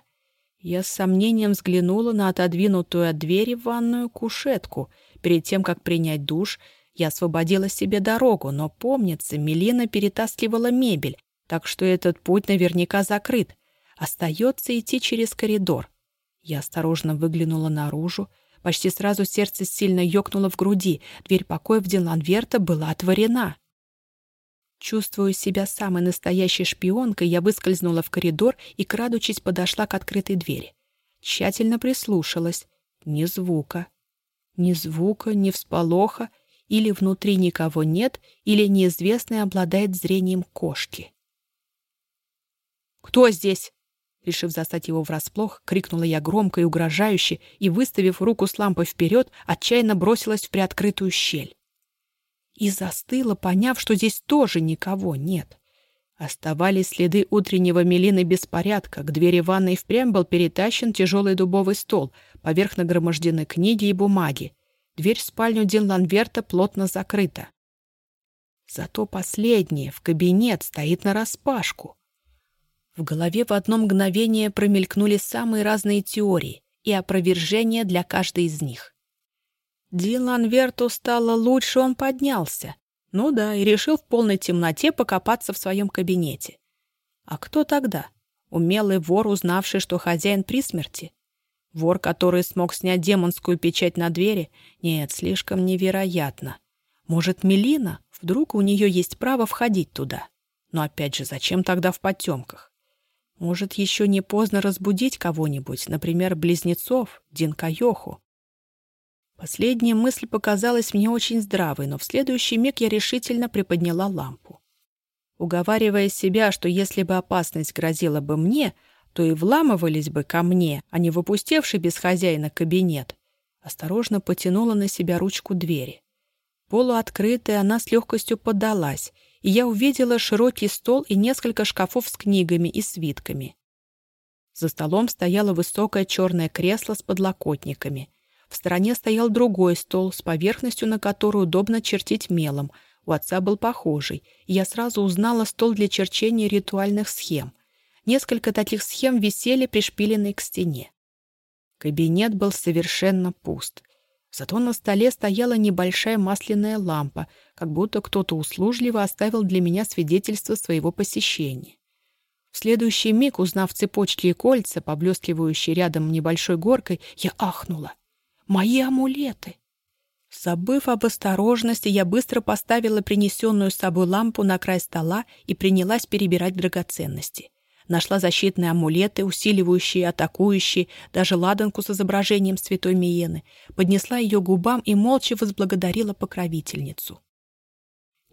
Я с сомнением взглянула на отодвинутую от двери ванную кушетку. Перед тем, как принять душ, я освободила себе дорогу, но, помнится, Мелина перетаскивала мебель, так что этот путь наверняка закрыт. Остается идти через коридор. Я осторожно выглянула наружу. Почти сразу сердце сильно ёкнуло в груди. Дверь покоя в Диланверта была отворена. Чувствуя себя самой настоящей шпионкой, я выскользнула в коридор и, крадучись, подошла к открытой двери. Тщательно прислушалась. Ни звука. Ни звука, ни всполоха — или внутри никого нет, или неизвестный обладает зрением кошки. «Кто здесь?» Решив застать его врасплох, крикнула я громко и угрожающе и, выставив руку с лампой вперед, отчаянно бросилась в приоткрытую щель. И застыла, поняв, что здесь тоже никого нет. Оставались следы утреннего мелины беспорядка. К двери ванной впрямь был перетащен тяжелый дубовый стол, поверх нагромождены книги и бумаги. Дверь в спальню Динланверта плотно закрыта. Зато последняя, в кабинет, стоит нараспашку. В голове в одно мгновение промелькнули самые разные теории и опровержения для каждой из них. Диланверту стало лучше, он поднялся. Ну да, и решил в полной темноте покопаться в своем кабинете. А кто тогда? Умелый вор, узнавший, что хозяин при смерти? Вор, который смог снять демонскую печать на двери? Нет, слишком невероятно. Может, Мелина? Вдруг у нее есть право входить туда? Но опять же, зачем тогда в потемках? Может, еще не поздно разбудить кого-нибудь, например, близнецов, Динкайоху? Последняя мысль показалась мне очень здравой, но в следующий миг я решительно приподняла лампу. Уговаривая себя, что если бы опасность грозила бы мне, то и вламывались бы ко мне, а не выпустевший без хозяина кабинет. Осторожно потянула на себя ручку двери. Полуоткрытая она с легкостью поддалась, и я увидела широкий стол и несколько шкафов с книгами и свитками. За столом стояло высокое черное кресло с подлокотниками. В стороне стоял другой стол с поверхностью, на которую удобно чертить мелом. У отца был похожий, и я сразу узнала стол для черчения ритуальных схем. Несколько таких схем висели, пришпиленные к стене. Кабинет был совершенно пуст. Зато на столе стояла небольшая масляная лампа, как будто кто-то услужливо оставил для меня свидетельство своего посещения. В следующий миг, узнав цепочки и кольца, поблескивающие рядом небольшой горкой, я ахнула. Мои амулеты! Забыв об осторожности, я быстро поставила принесенную с собой лампу на край стола и принялась перебирать драгоценности. Нашла защитные амулеты, усиливающие, атакующие, даже ладанку с изображением святой Миены, поднесла ее губам и молча возблагодарила покровительницу.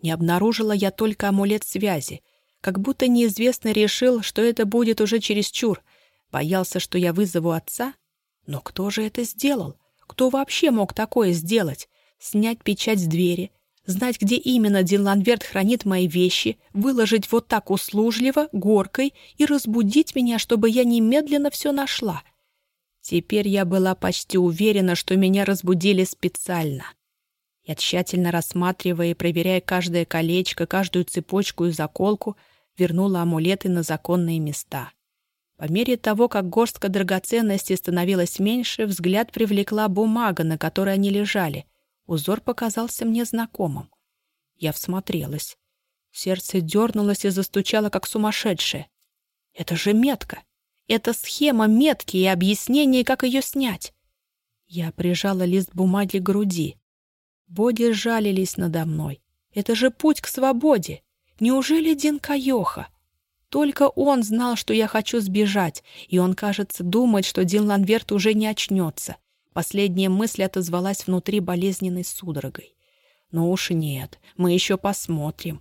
Не обнаружила я только амулет связи, как будто неизвестно решил, что это будет уже чересчур. Боялся, что я вызову отца? Но кто же это сделал? Кто вообще мог такое сделать? Снять печать с двери, знать, где именно Дин Ланверт хранит мои вещи, выложить вот так услужливо, горкой и разбудить меня, чтобы я немедленно все нашла. Теперь я была почти уверена, что меня разбудили специально. Я тщательно рассматривая и проверяя каждое колечко, каждую цепочку и заколку, вернула амулеты на законные места. По мере того, как горстка драгоценностей становилась меньше, взгляд привлекла бумага, на которой они лежали. Узор показался мне знакомым. Я всмотрелась. Сердце дернулось и застучало, как сумасшедшее. Это же метка! Это схема метки и объяснение, как ее снять. Я прижала лист бумаги к груди. Боги жалились надо мной. Это же путь к свободе. Неужели Дин Кайоха? Только он знал, что я хочу сбежать, и он, кажется, думает, что Дин Ланверт уже не очнется. Последняя мысль отозвалась внутри болезненной судорогой. Ну уж нет, мы еще посмотрим.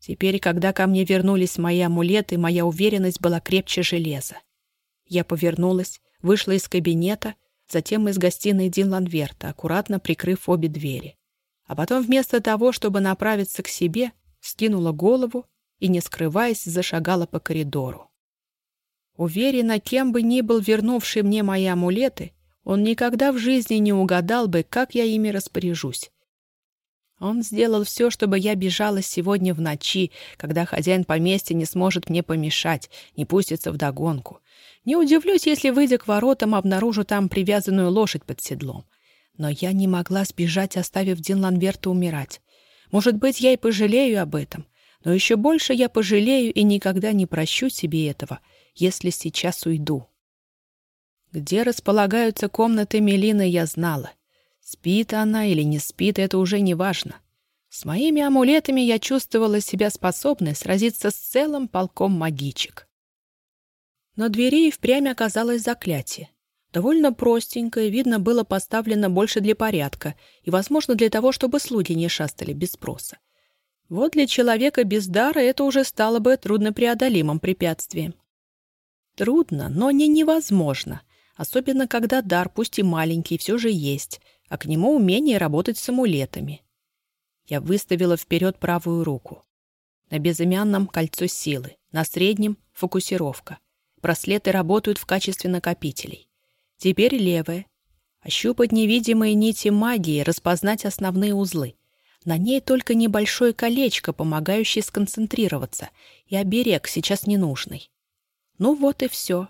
Теперь, когда ко мне вернулись мои амулеты, моя уверенность была крепче железа. Я повернулась, вышла из кабинета, затем из гостиной Дин Ланверта, аккуратно прикрыв обе двери. А потом вместо того, чтобы направиться к себе, скинула голову и, не скрываясь, зашагала по коридору. Уверена, кем бы ни был вернувший мне мои амулеты, он никогда в жизни не угадал бы, как я ими распоряжусь. Он сделал все, чтобы я бежала сегодня в ночи, когда хозяин поместья не сможет мне помешать, не пустится в догонку. Не удивлюсь, если, выйдя к воротам, обнаружу там привязанную лошадь под седлом. Но я не могла сбежать, оставив Дин Ланверта умирать. Может быть, я и пожалею об этом, но еще больше я пожалею и никогда не прощу себе этого, если сейчас уйду. Где располагаются комнаты Мелины, я знала. Спит она или не спит, это уже не важно. С моими амулетами я чувствовала себя способной сразиться с целым полком магичек. На двери и впрямь оказалось заклятие. Довольно простенькое, видно, было поставлено больше для порядка и, возможно, для того, чтобы слуги не шастали без спроса. Вот для человека без дара это уже стало бы труднопреодолимым препятствием. Трудно, но не невозможно, особенно когда дар, пусть и маленький, все же есть, а к нему умение работать с амулетами. Я выставила вперед правую руку. На безымянном кольцо силы, на среднем — фокусировка. Браслеты работают в качестве накопителей. Теперь левая. Ощупать невидимые нити магии, распознать основные узлы. На ней только небольшое колечко, помогающее сконцентрироваться, и оберег, сейчас ненужный. Ну вот и все.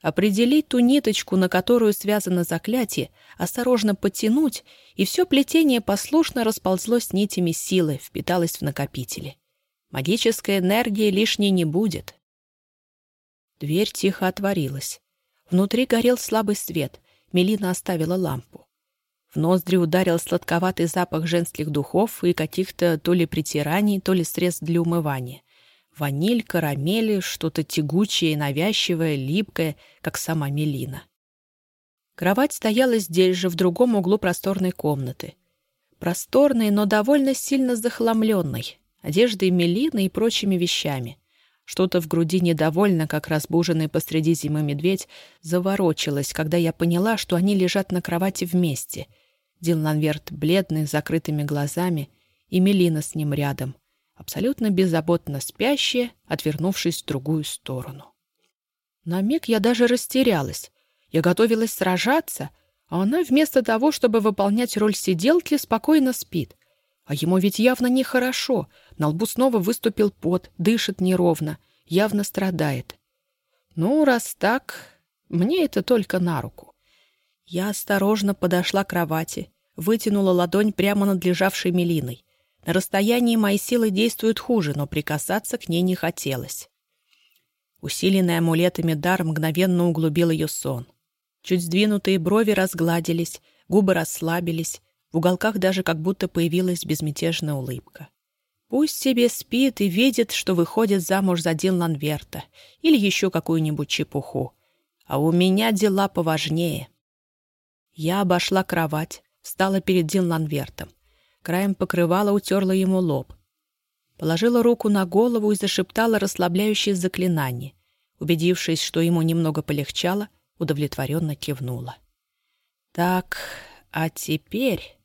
Определить ту ниточку, на которую связано заклятие, осторожно подтянуть, и все плетение послушно расползлось нитями силы, впиталось в накопители. Магической энергии лишней не будет. Дверь тихо отворилась. Внутри горел слабый свет. Мелина оставила лампу. Ноздри ударил сладковатый запах женских духов и каких-то то ли притираний, то ли средств для умывания. Ваниль, карамели, что-то тягучее и навязчивое, липкое, как сама Мелина. Кровать стояла здесь же, в другом углу просторной комнаты. Просторной, но довольно сильно захламленной, одеждой Мелины и прочими вещами. Что-то в груди недовольно, как разбуженный посреди зимы медведь, заворочилось, когда я поняла, что они лежат на кровати вместе. Диланверт бледный, с закрытыми глазами, и Мелина с ним рядом, абсолютно беззаботно спящая, отвернувшись в другую сторону. На миг я даже растерялась. Я готовилась сражаться, а она вместо того, чтобы выполнять роль сиделки, спокойно спит. А ему ведь явно нехорошо. На лбу снова выступил пот, дышит неровно, явно страдает. Ну, раз так, мне это только на руку. Я осторожно подошла к кровати, вытянула ладонь прямо над лежавшей Мелиной. На расстоянии мои силы действуют хуже, но прикасаться к ней не хотелось. Усиленный амулетами дар мгновенно углубил ее сон. Чуть сдвинутые брови разгладились, губы расслабились, в уголках даже как будто появилась безмятежная улыбка. Пусть себе спит и видит, что выходит замуж за Дин Ланверта или еще какую-нибудь чепуху. А у меня дела поважнее. Я обошла кровать, встала перед Дин Ланвертом. Краем покрывала утерла ему лоб. Положила руку на голову и зашептала расслабляющее заклинание. Убедившись, что ему немного полегчало, удовлетворенно кивнула. «Так, а теперь...»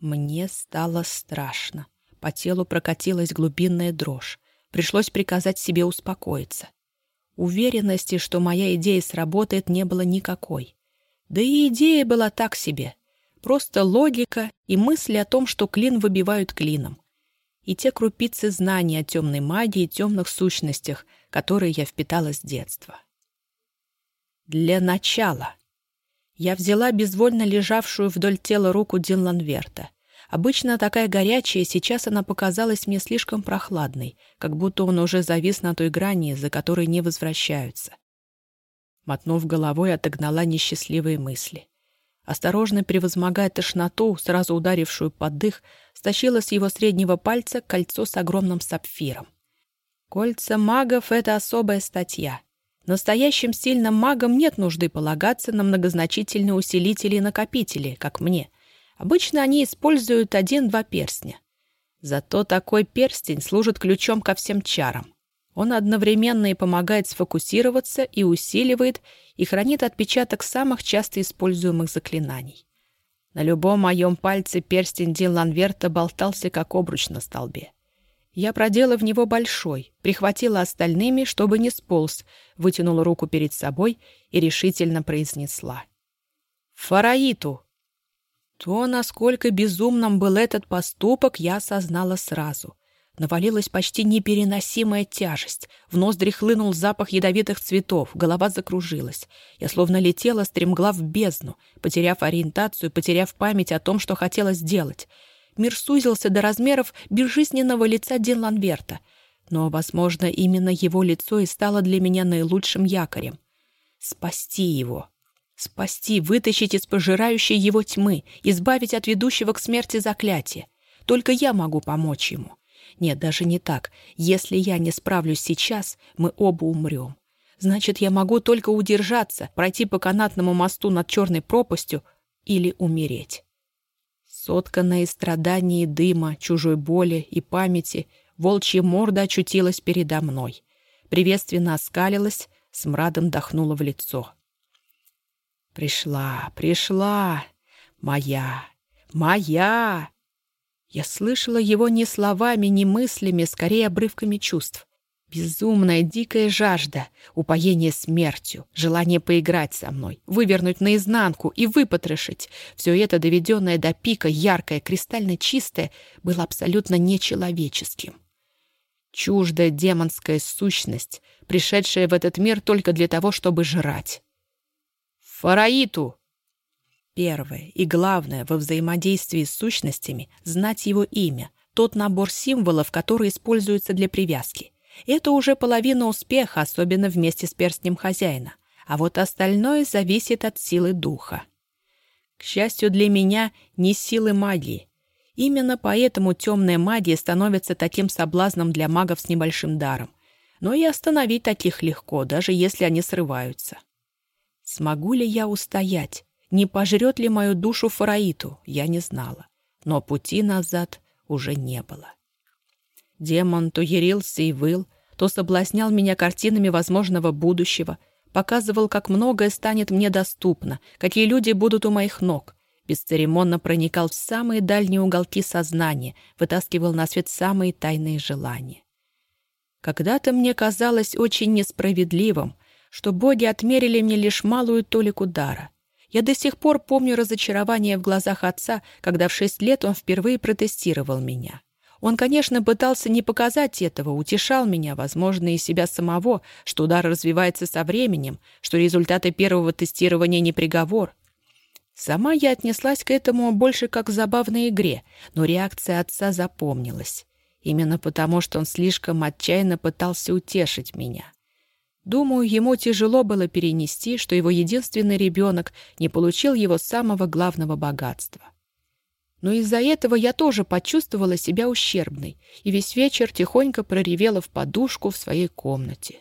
Мне стало страшно. По телу прокатилась глубинная дрожь. Пришлось приказать себе успокоиться. Уверенности, что моя идея сработает, не было никакой. Да и идея была так себе. Просто логика и мысли о том, что клин выбивают клином. И те крупицы знаний о темной магии и темных сущностях, которые я впитала с детства. Для начала. Я взяла безвольно лежавшую вдоль тела руку Динланверта. Обычно такая горячая, сейчас она показалась мне слишком прохладной, как будто он уже завис на той грани, за которой не возвращаются. Мотнув головой, отогнала несчастливые мысли. Осторожно превозмогая тошноту, сразу ударившую под дых, стащила с его среднего пальца кольцо с огромным сапфиром. Кольца магов — это особая статья. Настоящим сильным магам нет нужды полагаться на многозначительные усилители и накопители, как мне. Обычно они используют один-два перстня. Зато такой перстень служит ключом ко всем чарам. Он одновременно и помогает сфокусироваться, и усиливает, и хранит отпечаток самых часто используемых заклинаний. На любом моем пальце перстень Дин Ланверта болтался, как обруч на столбе. Я продела в него большой, прихватила остальными, чтобы не сполз, вытянула руку перед собой и решительно произнесла. «Фараиту!» То, насколько безумным был этот поступок, я осознала сразу. Навалилась почти непереносимая тяжесть. В ноздри хлынул запах ядовитых цветов, голова закружилась. Я словно летела, стремглав в бездну, потеряв ориентацию, потеряв память о том, что хотела сделать — мир сузился до размеров безжизненного лица Дин Ланверта. Но, возможно, именно его лицо и стало для меня наилучшим якорем. Спасти его. Спасти, вытащить из пожирающей его тьмы, избавить от ведущего к смерти заклятия. Только я могу помочь ему. Нет, даже не так. Если я не справлюсь сейчас, мы оба умрем. Значит, я могу только удержаться, пройти по канатному мосту над черной пропастью или умереть. Сотканная из страданий и дыма, чужой боли и памяти, волчья морда очутилась передо мной. Приветственно оскалилась, смрадом дохнула в лицо. «Пришла, пришла! Моя! Моя!» Я слышала его не словами, не мыслями, скорее обрывками чувств. Безумная, дикая жажда, упоение смертью, желание поиграть со мной, вывернуть наизнанку и выпотрошить. Все это, доведенное до пика, яркое, кристально чистое, было абсолютно нечеловеческим. Чуждая демонская сущность, пришедшая в этот мир только для того, чтобы жрать. «Фараиту!» Первое и главное во взаимодействии с сущностями — знать его имя, тот набор символов, которые используются для привязки — это уже половина успеха, особенно вместе с перстнем хозяина. А вот остальное зависит от силы духа. К счастью для меня, не силы магии. Именно поэтому темная магия становится таким соблазном для магов с небольшим даром. Но и остановить таких легко, даже если они срываются. Смогу ли я устоять? Не пожрет ли мою душу Фараиту? Я не знала. Но пути назад уже не было. Демон то ярился и выл, то соблазнял меня картинами возможного будущего, показывал, как многое станет мне доступно, какие люди будут у моих ног. Бесцеремонно проникал в самые дальние уголки сознания, вытаскивал на свет самые тайные желания. Когда-то мне казалось очень несправедливым, что боги отмерили мне лишь малую толику дара. Я до сих пор помню разочарование в глазах отца, когда в шесть лет он впервые протестировал меня. Он, конечно, пытался не показать этого, утешал меня, возможно, и себя самого, что удар развивается со временем, что результаты первого тестирования не приговор. Сама я отнеслась к этому больше как к забавной игре, но реакция отца запомнилась. Именно потому, что он слишком отчаянно пытался утешить меня. Думаю, ему тяжело было перенести, что его единственный ребенок не получил его самого главного богатства. Но из-за этого я тоже почувствовала себя ущербной и весь вечер тихонько проревела в подушку в своей комнате.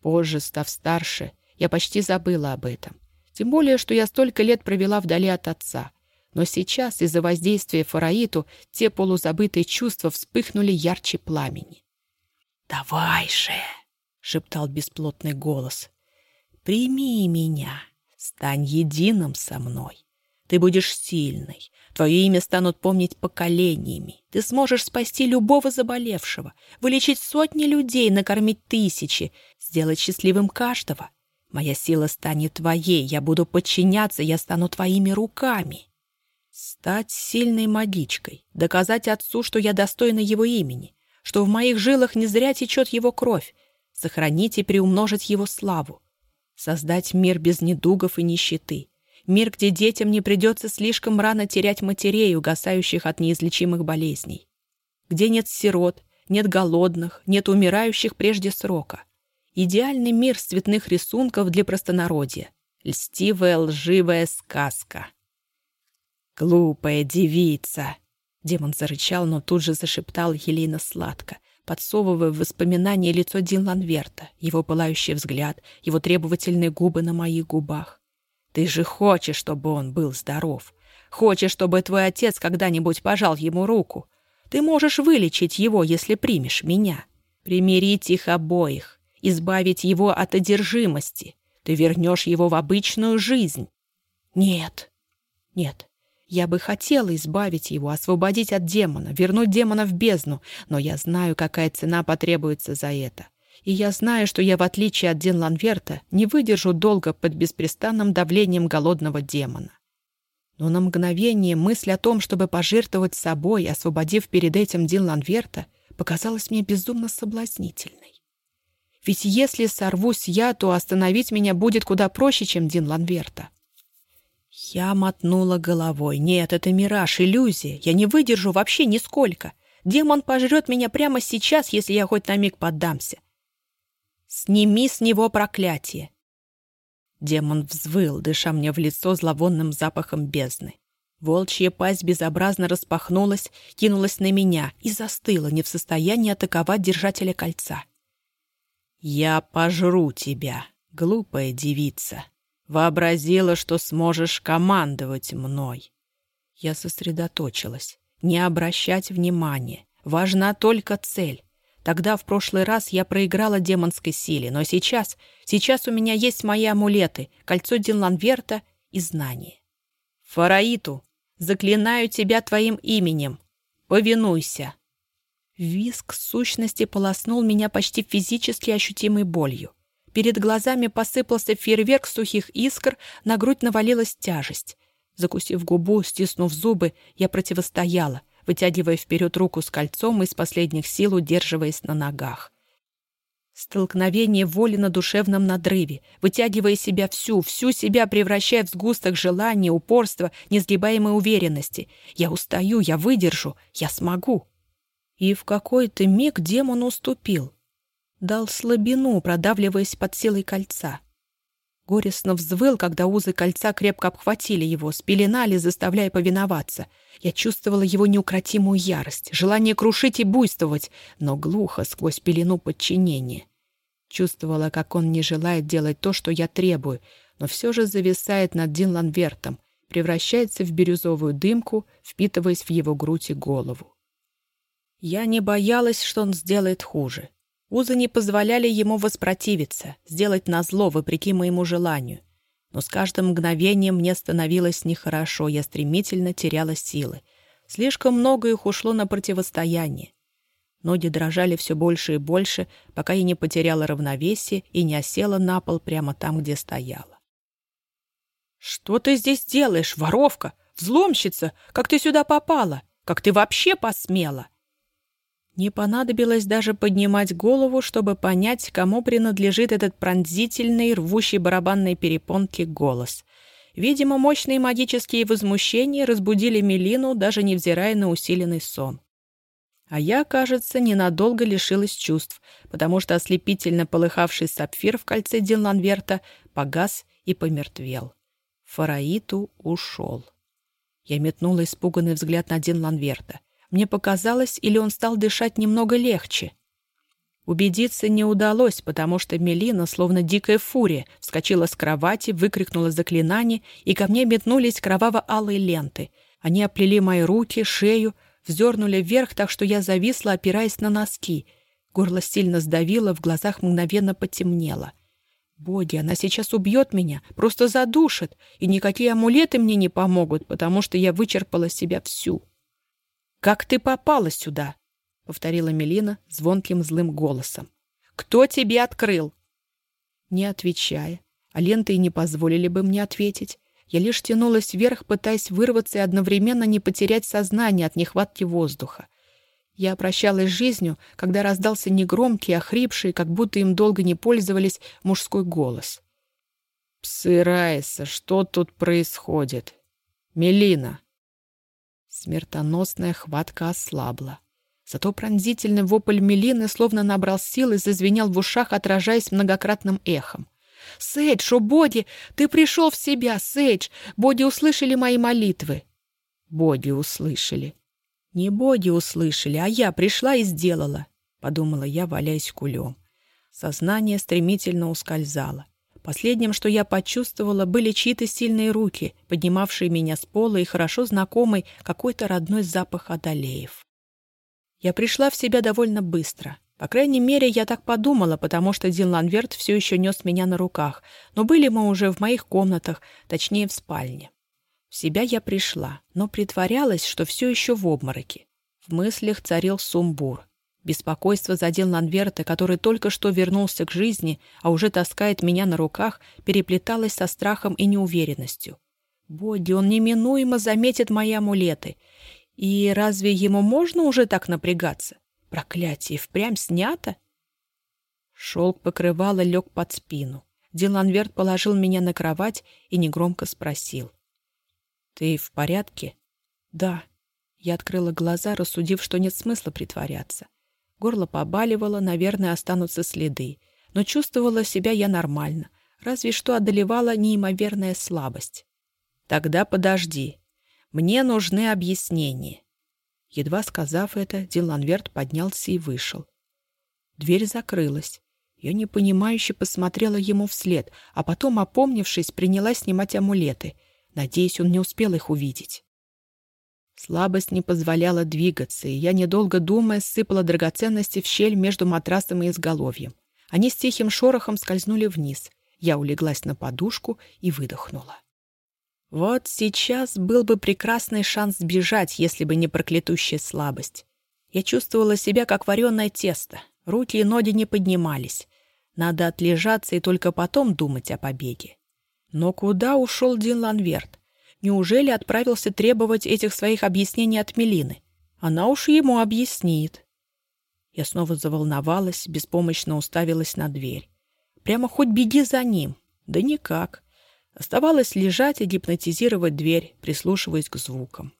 Позже, став старше, я почти забыла об этом. Тем более, что я столько лет провела вдали от отца. Но сейчас, из-за воздействия фараиту, те полузабытые чувства вспыхнули ярче пламени. «Давай же!» — шептал бесплотный голос. «Прими меня, стань единым со мной. Ты будешь сильной, твое имя станут помнить поколениями. Ты сможешь спасти любого заболевшего, вылечить сотни людей, накормить тысячи, сделать счастливым каждого. Моя сила станет твоей, я буду подчиняться, я стану твоими руками. Стать сильной магичкой, доказать отцу, что я достойна его имени, что в моих жилах не зря течет его кровь, сохранить и приумножить его славу, создать мир без недугов и нищеты, Мир, где детям не придется слишком рано терять матерей, угасающих от неизлечимых болезней. Где нет сирот, нет голодных, нет умирающих прежде срока. Идеальный мир цветных рисунков для простонародья. Льстивая лживая сказка. «Глупая девица!» Демон зарычал, но тут же зашептал Елена сладко, подсовывая в воспоминания лицо Дин Ланверта, его пылающий взгляд, его требовательные губы на моих губах. Ты же хочешь, чтобы он был здоров. Хочешь, чтобы твой отец когда-нибудь пожал ему руку. Ты можешь вылечить его, если примешь меня. Примирить их обоих, избавить его от одержимости. Ты вернешь его в обычную жизнь. Нет, нет, я бы хотела избавить его, освободить от демона, вернуть демона в бездну, но я знаю, какая цена потребуется за это и я знаю, что я, в отличие от Дин Ланверта, не выдержу долго под беспрестанным давлением голодного демона. Но на мгновение мысль о том, чтобы пожертвовать собой, освободив перед этим Дин Ланверта, показалась мне безумно соблазнительной. Ведь если сорвусь я, то остановить меня будет куда проще, чем Дин Ланверта. Я мотнула головой. Нет, это мираж, иллюзия. Я не выдержу вообще нисколько. Демон пожрет меня прямо сейчас, если я хоть на миг поддамся. Сними с него проклятие!» Демон взвыл, дыша мне в лицо зловонным запахом бездны. Волчья пасть безобразно распахнулась, кинулась на меня и застыла, не в состоянии атаковать держателя кольца. «Я пожру тебя, глупая девица. Вообразила, что сможешь командовать мной». Я сосредоточилась. Не обращать внимания. Важна только цель. Тогда, в прошлый раз, я проиграла демонской силе, но сейчас, сейчас у меня есть мои амулеты, кольцо Динланверта и знание. Фараиту, заклинаю тебя твоим именем. Повинуйся. Виск сущности полоснул меня почти физически ощутимой болью. Перед глазами посыпался фейерверк сухих искр, на грудь навалилась тяжесть. Закусив губу, стиснув зубы, я противостояла — вытягивая вперед руку с кольцом и с последних сил удерживаясь на ногах. Столкновение воли на душевном надрыве, вытягивая себя всю, всю себя превращая в сгусток желания, упорства, несгибаемой уверенности. Я устаю, я выдержу, я смогу. И в какой-то миг демон уступил. Дал слабину, продавливаясь под силой кольца. Горестно взвыл, когда узы кольца крепко обхватили его, спеленали, заставляя повиноваться. Я чувствовала его неукротимую ярость, желание крушить и буйствовать, но глухо сквозь пелену подчинения. Чувствовала, как он не желает делать то, что я требую, но все же зависает над Дин Ланвертом, превращается в бирюзовую дымку, впитываясь в его грудь и голову. Я не боялась, что он сделает хуже. Узы не позволяли ему воспротивиться, сделать назло, вопреки моему желанию. Но с каждым мгновением мне становилось нехорошо, я стремительно теряла силы. Слишком много их ушло на противостояние. Ноги дрожали все больше и больше, пока я не потеряла равновесие и не осела на пол прямо там, где стояла. «Что ты здесь делаешь, воровка? Взломщица! Как ты сюда попала? Как ты вообще посмела?» Не понадобилось даже поднимать голову, чтобы понять, кому принадлежит этот пронзительный, рвущий барабанной перепонки голос. Видимо, мощные магические возмущения разбудили Мелину, даже невзирая на усиленный сон. А я, кажется, ненадолго лишилась чувств, потому что ослепительно полыхавший сапфир в кольце Динланверта погас и помертвел. Фараиту ушел. Я метнула испуганный взгляд на Динланверта. Мне показалось, или он стал дышать немного легче. Убедиться не удалось, потому что Мелина, словно дикая фурия, вскочила с кровати, выкрикнула заклинание, и ко мне метнулись кроваво-алые ленты. Они оплели мои руки, шею, вздернули вверх, так что я зависла, опираясь на носки. Горло сильно сдавило, в глазах мгновенно потемнело. Боги, она сейчас убьет меня, просто задушит, и никакие амулеты мне не помогут, потому что я вычерпала себя всю. «Как ты попала сюда?» — повторила Мелина звонким злым голосом. «Кто тебе открыл?» Не отвечая, а ленты и не позволили бы мне ответить, я лишь тянулась вверх, пытаясь вырваться и одновременно не потерять сознание от нехватки воздуха. Я прощалась с жизнью, когда раздался негромкий, охрипший, как будто им долго не пользовались, мужской голос. «Псы Райса, что тут происходит? Мелина!» Смертоносная хватка ослабла. Зато пронзительный вопль Мелины словно набрал сил и зазвенел в ушах, отражаясь многократным эхом. «Сейдж, о Боди! Ты пришел в себя, Сейдж! Боди услышали мои молитвы!» Боди услышали. Не боги услышали, а я пришла и сделала, — подумала я, валяясь кулем. Сознание стремительно ускользало. Последним, что я почувствовала, были чьи-то сильные руки, поднимавшие меня с пола и хорошо знакомый какой-то родной запах одолеев. Я пришла в себя довольно быстро. По крайней мере, я так подумала, потому что Дин Ланверт все еще нес меня на руках, но были мы уже в моих комнатах, точнее, в спальне. В себя я пришла, но притворялась, что все еще в обмороке. В мыслях царил сумбур. Беспокойство за Дин Ланверта, который только что вернулся к жизни, а уже таскает меня на руках, переплеталось со страхом и неуверенностью. Боги, он неминуемо заметит мои амулеты. И разве ему можно уже так напрягаться? Проклятие, впрямь снято? Шелк покрывало лег под спину. Диланверт положил меня на кровать и негромко спросил. «Ты в порядке?» «Да». Я открыла глаза, рассудив, что нет смысла притворяться. Горло побаливало, наверное, останутся следы. Но чувствовала себя я нормально, разве что одолевала неимоверная слабость. «Тогда подожди. Мне нужны объяснения». Едва сказав это, Диланверт поднялся и вышел. Дверь закрылась. Я непонимающе посмотрела ему вслед, а потом, опомнившись, принялась снимать амулеты. Надеюсь, он не успел их увидеть. Слабость не позволяла двигаться, и я, недолго думая, сыпала драгоценности в щель между матрасом и изголовьем. Они с тихим шорохом скользнули вниз. Я улеглась на подушку и выдохнула. Вот сейчас был бы прекрасный шанс сбежать, если бы не проклятущая слабость. Я чувствовала себя, как вареное тесто. Руки и ноги не поднимались. Надо отлежаться и только потом думать о побеге. Но куда ушел Дин Ланверт? Неужели отправился требовать этих своих объяснений от Мелины? Она уж ему объяснит. Я снова заволновалась, беспомощно уставилась на дверь. Прямо хоть беги за ним. Да никак. Оставалось лежать и гипнотизировать дверь, прислушиваясь к звукам.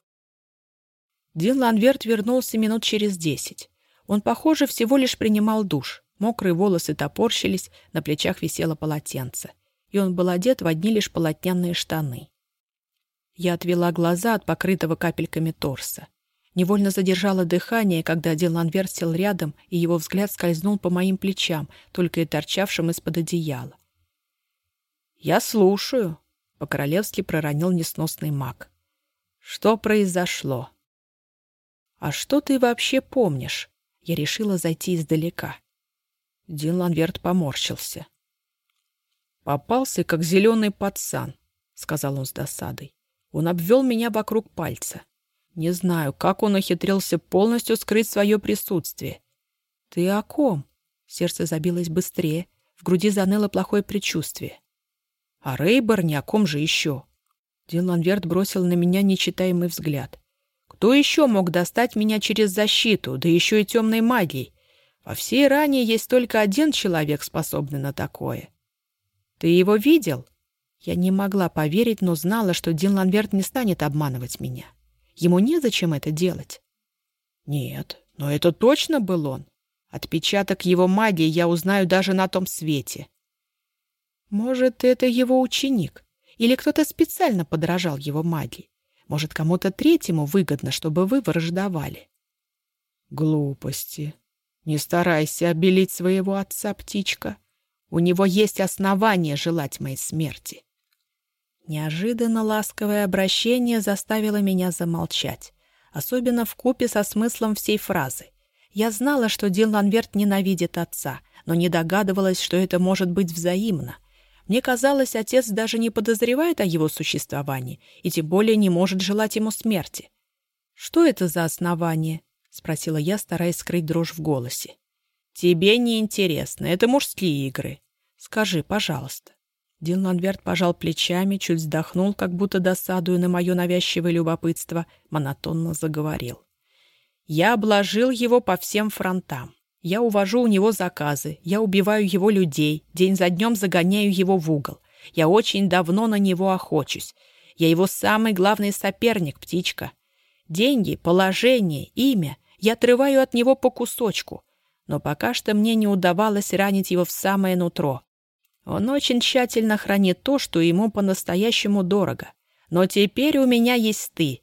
Дин Ланверт вернулся минут через десять. Он, похоже, всего лишь принимал душ. Мокрые волосы топорщились, на плечах висело полотенце. И он был одет в одни лишь полотняные штаны. Я отвела глаза от покрытого капельками торса. Невольно задержала дыхание, когда Диланвер сел рядом, и его взгляд скользнул по моим плечам, только и торчавшим из-под одеяла. «Я слушаю», — по-королевски проронил несносный маг. «Что произошло?» «А что ты вообще помнишь?» Я решила зайти издалека. Дин Ланверт поморщился. «Попался, как зеленый пацан», — сказал он с досадой. Он обвел меня вокруг пальца. Не знаю, как он ухитрился полностью скрыть свое присутствие. «Ты о ком?» Сердце забилось быстрее, в груди заныло плохое предчувствие. «А Рейборне о ком же еще?» Дин Ланверт бросил на меня нечитаемый взгляд. «Кто еще мог достать меня через защиту, да еще и темной магией? Во всей ране есть только один человек, способный на такое. Ты его видел?» Я не могла поверить, но знала, что Дин Ланверт не станет обманывать меня. Ему незачем это делать. Нет, но это точно был он. Отпечаток его магии я узнаю даже на том свете. Может, это его ученик? Или кто-то специально подражал его магии? Может, кому-то третьему выгодно, чтобы вы враждовали? Глупости. Не старайся обелить своего отца, птичка. У него есть основания желать моей смерти. Неожиданно ласковое обращение заставило меня замолчать, особенно в купе со смыслом всей фразы. Я знала, что Дин Ланверт ненавидит отца, но не догадывалась, что это может быть взаимно. Мне казалось, отец даже не подозревает о его существовании и тем более не может желать ему смерти. «Что это за основание?» — спросила я, стараясь скрыть дрожь в голосе. «Тебе не интересно, это мужские игры. Скажи, пожалуйста». Дин Ланверт пожал плечами, чуть вздохнул, как будто досадуя на мое навязчивое любопытство, монотонно заговорил. «Я обложил его по всем фронтам. Я увожу у него заказы, я убиваю его людей, день за днем загоняю его в угол. Я очень давно на него охочусь. Я его самый главный соперник, птичка. Деньги, положение, имя я отрываю от него по кусочку. Но пока что мне не удавалось ранить его в самое нутро. Он очень тщательно хранит то, что ему по-настоящему дорого. Но теперь у меня есть ты».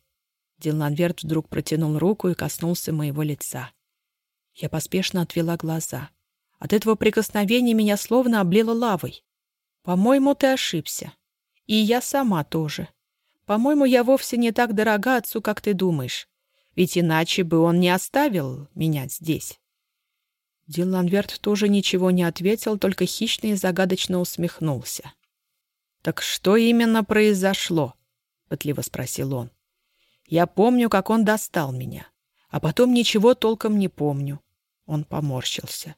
Диланверт вдруг протянул руку и коснулся моего лица. Я поспешно отвела глаза. От этого прикосновения меня словно облило лавой. «По-моему, ты ошибся. И я сама тоже. По-моему, я вовсе не так дорога отцу, как ты думаешь. Ведь иначе бы он не оставил меня здесь». Диланверт тоже ничего не ответил, только хищно и загадочно усмехнулся. «Так что именно произошло?» — пытливо спросил он. «Я помню, как он достал меня, а потом ничего толком не помню». Он поморщился.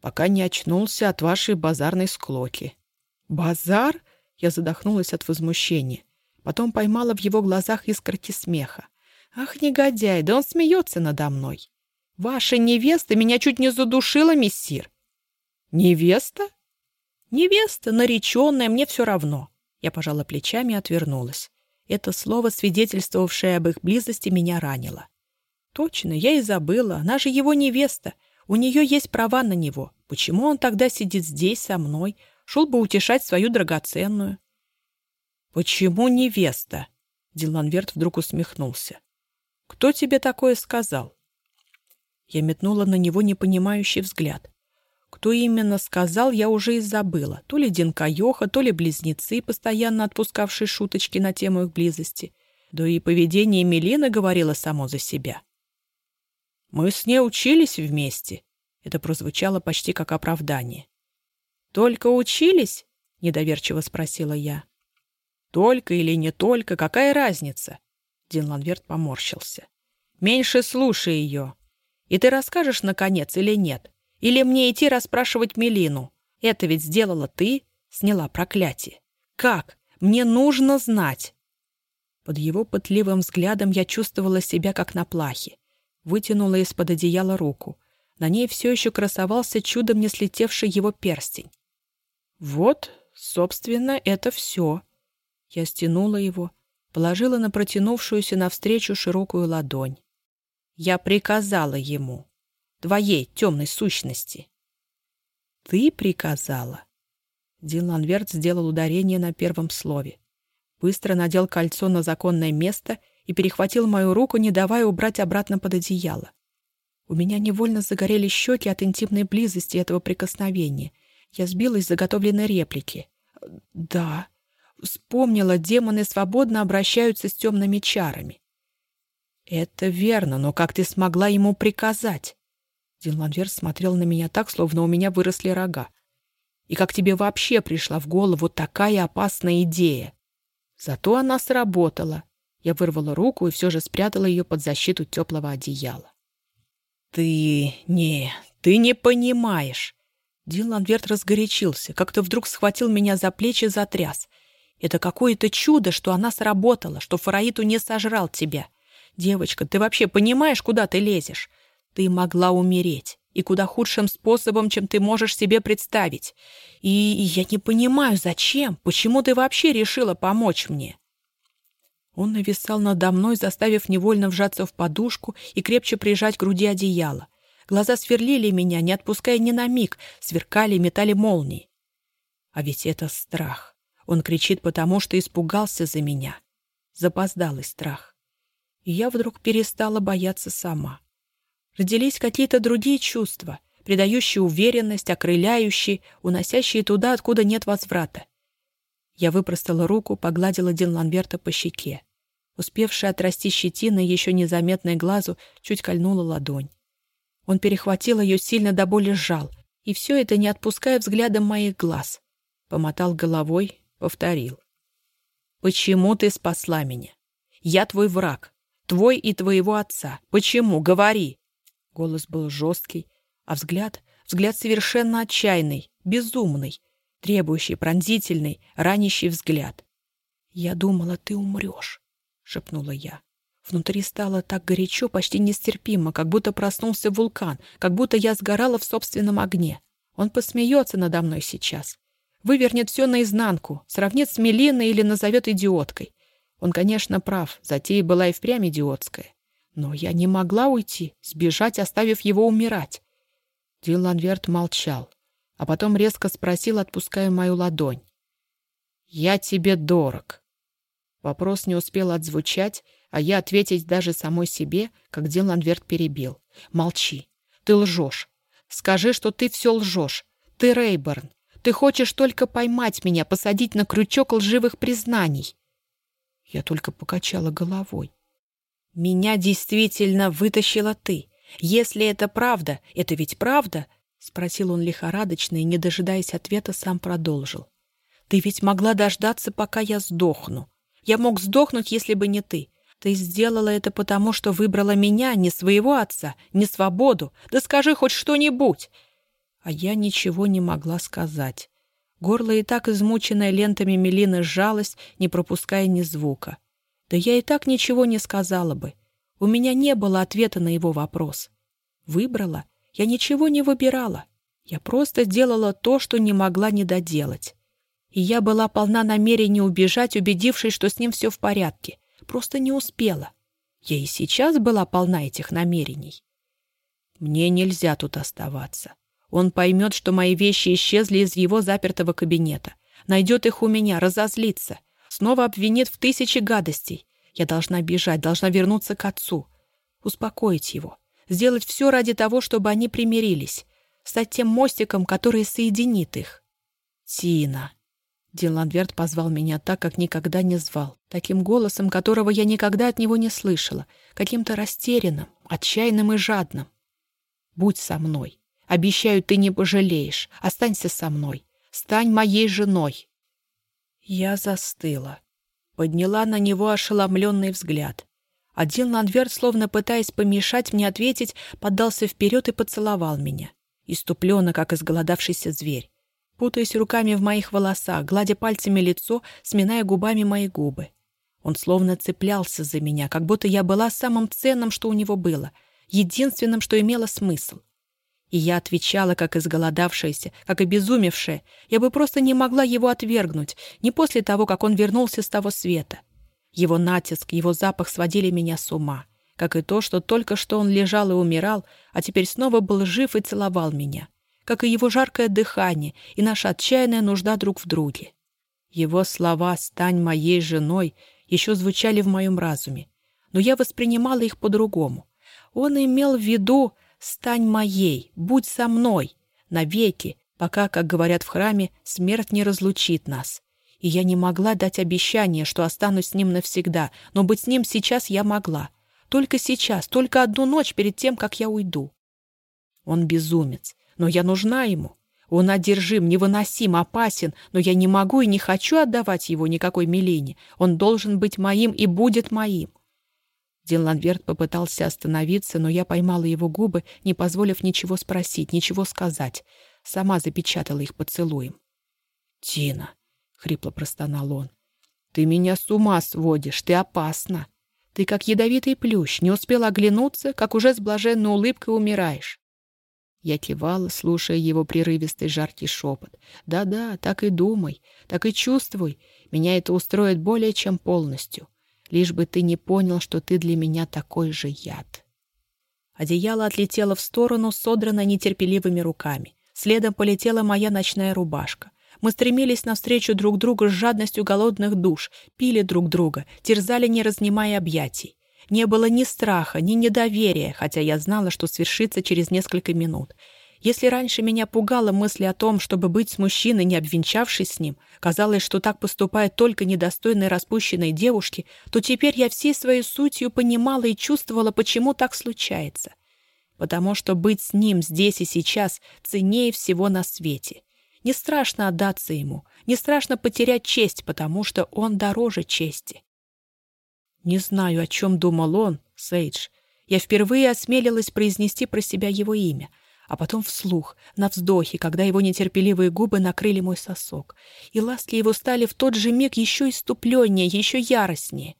«Пока не очнулся от вашей базарной склоки». «Базар?» — я задохнулась от возмущения. Потом поймала в его глазах искорки смеха. «Ах, негодяй, да он смеется надо мной!» Ваша невеста меня чуть не задушила, мессир. Невеста? Невеста, нареченная, мне все равно. Я пожала плечами и отвернулась. Это слово, свидетельствовавшее об их близости, меня ранило. Точно, я и забыла. Она же его невеста. У нее есть права на него. Почему он тогда сидит здесь со мной? Шел бы утешать свою драгоценную. Почему невеста? Диланверт вдруг усмехнулся. Кто тебе такое сказал? Я метнула на него непонимающий взгляд. Кто именно сказал, я уже и забыла. То ли Динка Йоха, то ли близнецы, постоянно отпускавшие шуточки на тему их близости. Да и поведение Милины говорило само за себя. «Мы с ней учились вместе», — это прозвучало почти как оправдание. «Только учились?» — недоверчиво спросила я. «Только или не только, какая разница?» Дин Ланверт поморщился. «Меньше слушай ее. И ты расскажешь, наконец, или нет? Или мне идти расспрашивать Мелину? Это ведь сделала ты, сняла проклятие. Как? Мне нужно знать. Под его пытливым взглядом я чувствовала себя как на плахе. Вытянула из-под одеяла руку. На ней все еще красовался чудом не слетевший его перстень. Вот, собственно, это все. Я стянула его, положила на протянувшуюся навстречу широкую ладонь. Я приказала ему, твоей темной сущности. Ты приказала? Дилан Верт сделал ударение на первом слове. Быстро надел кольцо на законное место и перехватил мою руку, не давая убрать обратно под одеяло. У меня невольно загорели щеки от интимной близости этого прикосновения. Я сбилась с заготовленной реплики. «Да». Вспомнила, демоны свободно обращаются с темными чарами. «Это верно, но как ты смогла ему приказать?» Диланвер смотрел на меня так, словно у меня выросли рога. «И как тебе вообще пришла в голову такая опасная идея?» Зато она сработала. Я вырвала руку и все же спрятала ее под защиту теплого одеяла. «Ты... не... Ты не понимаешь. Дилан Верт разгорячился, как-то вдруг схватил меня за плечи, затряс. Это какое-то чудо, что она сработала, что Фараиту не сожрал тебя. Девочка, ты вообще понимаешь, куда ты лезешь? Ты могла умереть, и куда худшим способом, чем ты можешь себе представить. И я не понимаю, зачем, почему ты вообще решила помочь мне?» Он нависал надо мной, заставив невольно вжаться в подушку и крепче прижать к груди одеяло. Глаза сверлили меня, не отпуская ни на миг, сверкали, метали молнии. А ведь это страх. Он кричит потому, что испугался за меня. Запоздалый страх. И я вдруг перестала бояться сама. Родились какие-то другие чувства, придающие уверенность, окрыляющие, уносящие туда, откуда нет возврата. Я выпростала руку, погладила Динланверта по щеке. Успевшая отрасти щетина, еще незаметной глазу, чуть кольнула ладонь. Он перехватил ее, сильно до боли сжал, и все это не отпуская взглядом моих глаз. Помотал головой, повторил. «Почему ты спасла меня? Я твой враг, твой и твоего отца. Почему? Говори!» Голос был жесткий, а взгляд, взгляд совершенно отчаянный, безумный, требующий, пронзительный, ранящий взгляд. «Я думала, ты умрешь», — шепнула я. Внутри стало так горячо, почти нестерпимо, как будто проснулся вулкан, как будто я сгорала в собственном огне. Он посмеется надо мной сейчас. Вывернет все наизнанку, сравнит с Мелиной или назовет идиоткой. Он, конечно, прав, затея была и впрямь идиотская. Но я не могла уйти, сбежать, оставив его умирать. Дилан Верт молчал, а потом резко спросил, отпуская мою ладонь. «Я тебе дорог». Вопрос не успел отзвучать, а я ответить даже самой себе, как Дилан Верт перебил. «Молчи. Ты лжешь. Скажи, что ты все лжешь. Ты Рейборн. Ты хочешь только поймать меня, посадить на крючок лживых признаний». Я только покачала головой. «Меня действительно вытащила ты. Если это правда, это ведь правда?» — спросил он лихорадочно и, не дожидаясь ответа, сам продолжил. «Ты ведь могла дождаться, пока я сдохну. Я мог сдохнуть, если бы не ты. Ты сделала это потому, что выбрала меня, не своего отца, не свободу. Да скажи хоть что-нибудь!» А я ничего не могла сказать. Горло и так измученное лентами Мелины сжалось, не пропуская ни звука. Да я и так ничего не сказала бы. У меня не было ответа на его вопрос. Выбрала? Я ничего не выбирала. Я просто сделала то, что не могла не доделать. И я была полна намерения убежать, убедившись, что с ним все в порядке. Просто не успела. Я и сейчас была полна этих намерений. Мне нельзя тут оставаться. Он поймет, что мои вещи исчезли из его запертого кабинета. Найдет их у меня, разозлится. Снова обвинит в тысяче гадостей. Я должна бежать, должна вернуться к отцу. Успокоить его. Сделать все ради того, чтобы они примирились. Стать тем мостиком, который соединит их. «Тина!» Диландверт позвал меня так, как никогда не звал. Таким голосом, которого я никогда от него не слышала. Каким-то растерянным, отчаянным и жадным. «Будь со мной. Обещаю, ты не пожалеешь. Останься со мной. Стань моей женой. Я застыла. Подняла на него ошеломленный взгляд. Один Ланверт, словно пытаясь помешать мне ответить, поддался вперед и поцеловал меня. Иступленно, как изголодавшийся зверь. Путаясь руками в моих волосах, гладя пальцами лицо, сминая губами мои губы. Он словно цеплялся за меня, как будто я была самым ценным, что у него было, единственным, что имело смысл. И я отвечала, как изголодавшаяся, как обезумевшая. Я бы просто не могла его отвергнуть, не после того, как он вернулся с того света. Его натиск, его запах сводили меня с ума, как и то, что только что он лежал и умирал, а теперь снова был жив и целовал меня, как и его жаркое дыхание и наша отчаянная нужда друг в друге. Его слова «стань моей женой» еще звучали в моем разуме, но я воспринимала их по-другому. Он имел в виду «Стань моей, будь со мной, навеки, пока, как говорят в храме, смерть не разлучит нас». И я не могла дать обещание, что останусь с ним навсегда, но быть с ним сейчас я могла. Только сейчас, только одну ночь перед тем, как я уйду. Он безумец, но я нужна ему. Он одержим, невыносим, опасен, но я не могу и не хочу отдавать его никакой Милине. Он должен быть моим и будет моим. Дин Ланверт попытался остановиться, но я поймала его губы, не позволив ничего спросить, ничего сказать. Сама запечатала их поцелуем. «Тина!» — хрипло простонал он. «Ты меня с ума сводишь, ты опасна. Ты как ядовитый плющ, не успел оглянуться, как уже с блаженной улыбкой умираешь». Я кивала, слушая его прерывистый жаркий шепот. «Да-да, так и думай, так и чувствуй. Меня это устроит более чем полностью лишь бы ты не понял, что ты для меня такой же яд. Одеяло отлетело в сторону, содрано нетерпеливыми руками. Следом полетела моя ночная рубашка. Мы стремились навстречу друг другу с жадностью голодных душ, пили друг друга, терзали, не разнимая объятий. Не было ни страха, ни недоверия, хотя я знала, что свершится через несколько минут. Если раньше меня пугала мысль о том, чтобы быть с мужчиной, не обвенчавшись с ним, казалось, что так поступает только недостойной распущенной девушки, то теперь я всей своей сутью понимала и чувствовала, почему так случается. Потому что быть с ним здесь и сейчас ценнее всего на свете. Не страшно отдаться ему, не страшно потерять честь, потому что он дороже чести. Не знаю, о чем думал он, Сейдж. Я впервые осмелилась произнести про себя его имя — а потом вслух, на вздохе, когда его нетерпеливые губы накрыли мой сосок, и ласки его стали в тот же миг еще иступленнее, еще яростнее.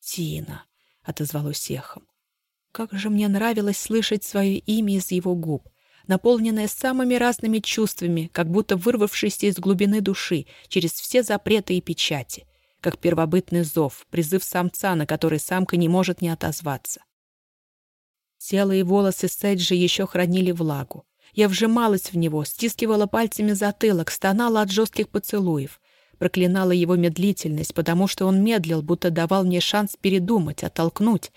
«Тина!» — отозвалось эхом. Как же мне нравилось слышать свое имя из его губ, наполненное самыми разными чувствами, как будто вырвавшееся из глубины души, через все запреты и печати, как первобытный зов, призыв самца, на который самка не может не отозваться. Тело и волосы Сэджи еще хранили влагу. Я вжималась в него, стискивала пальцами затылок, стонала от жестких поцелуев. Проклинала его медлительность, потому что он медлил, будто давал мне шанс передумать, оттолкнуть.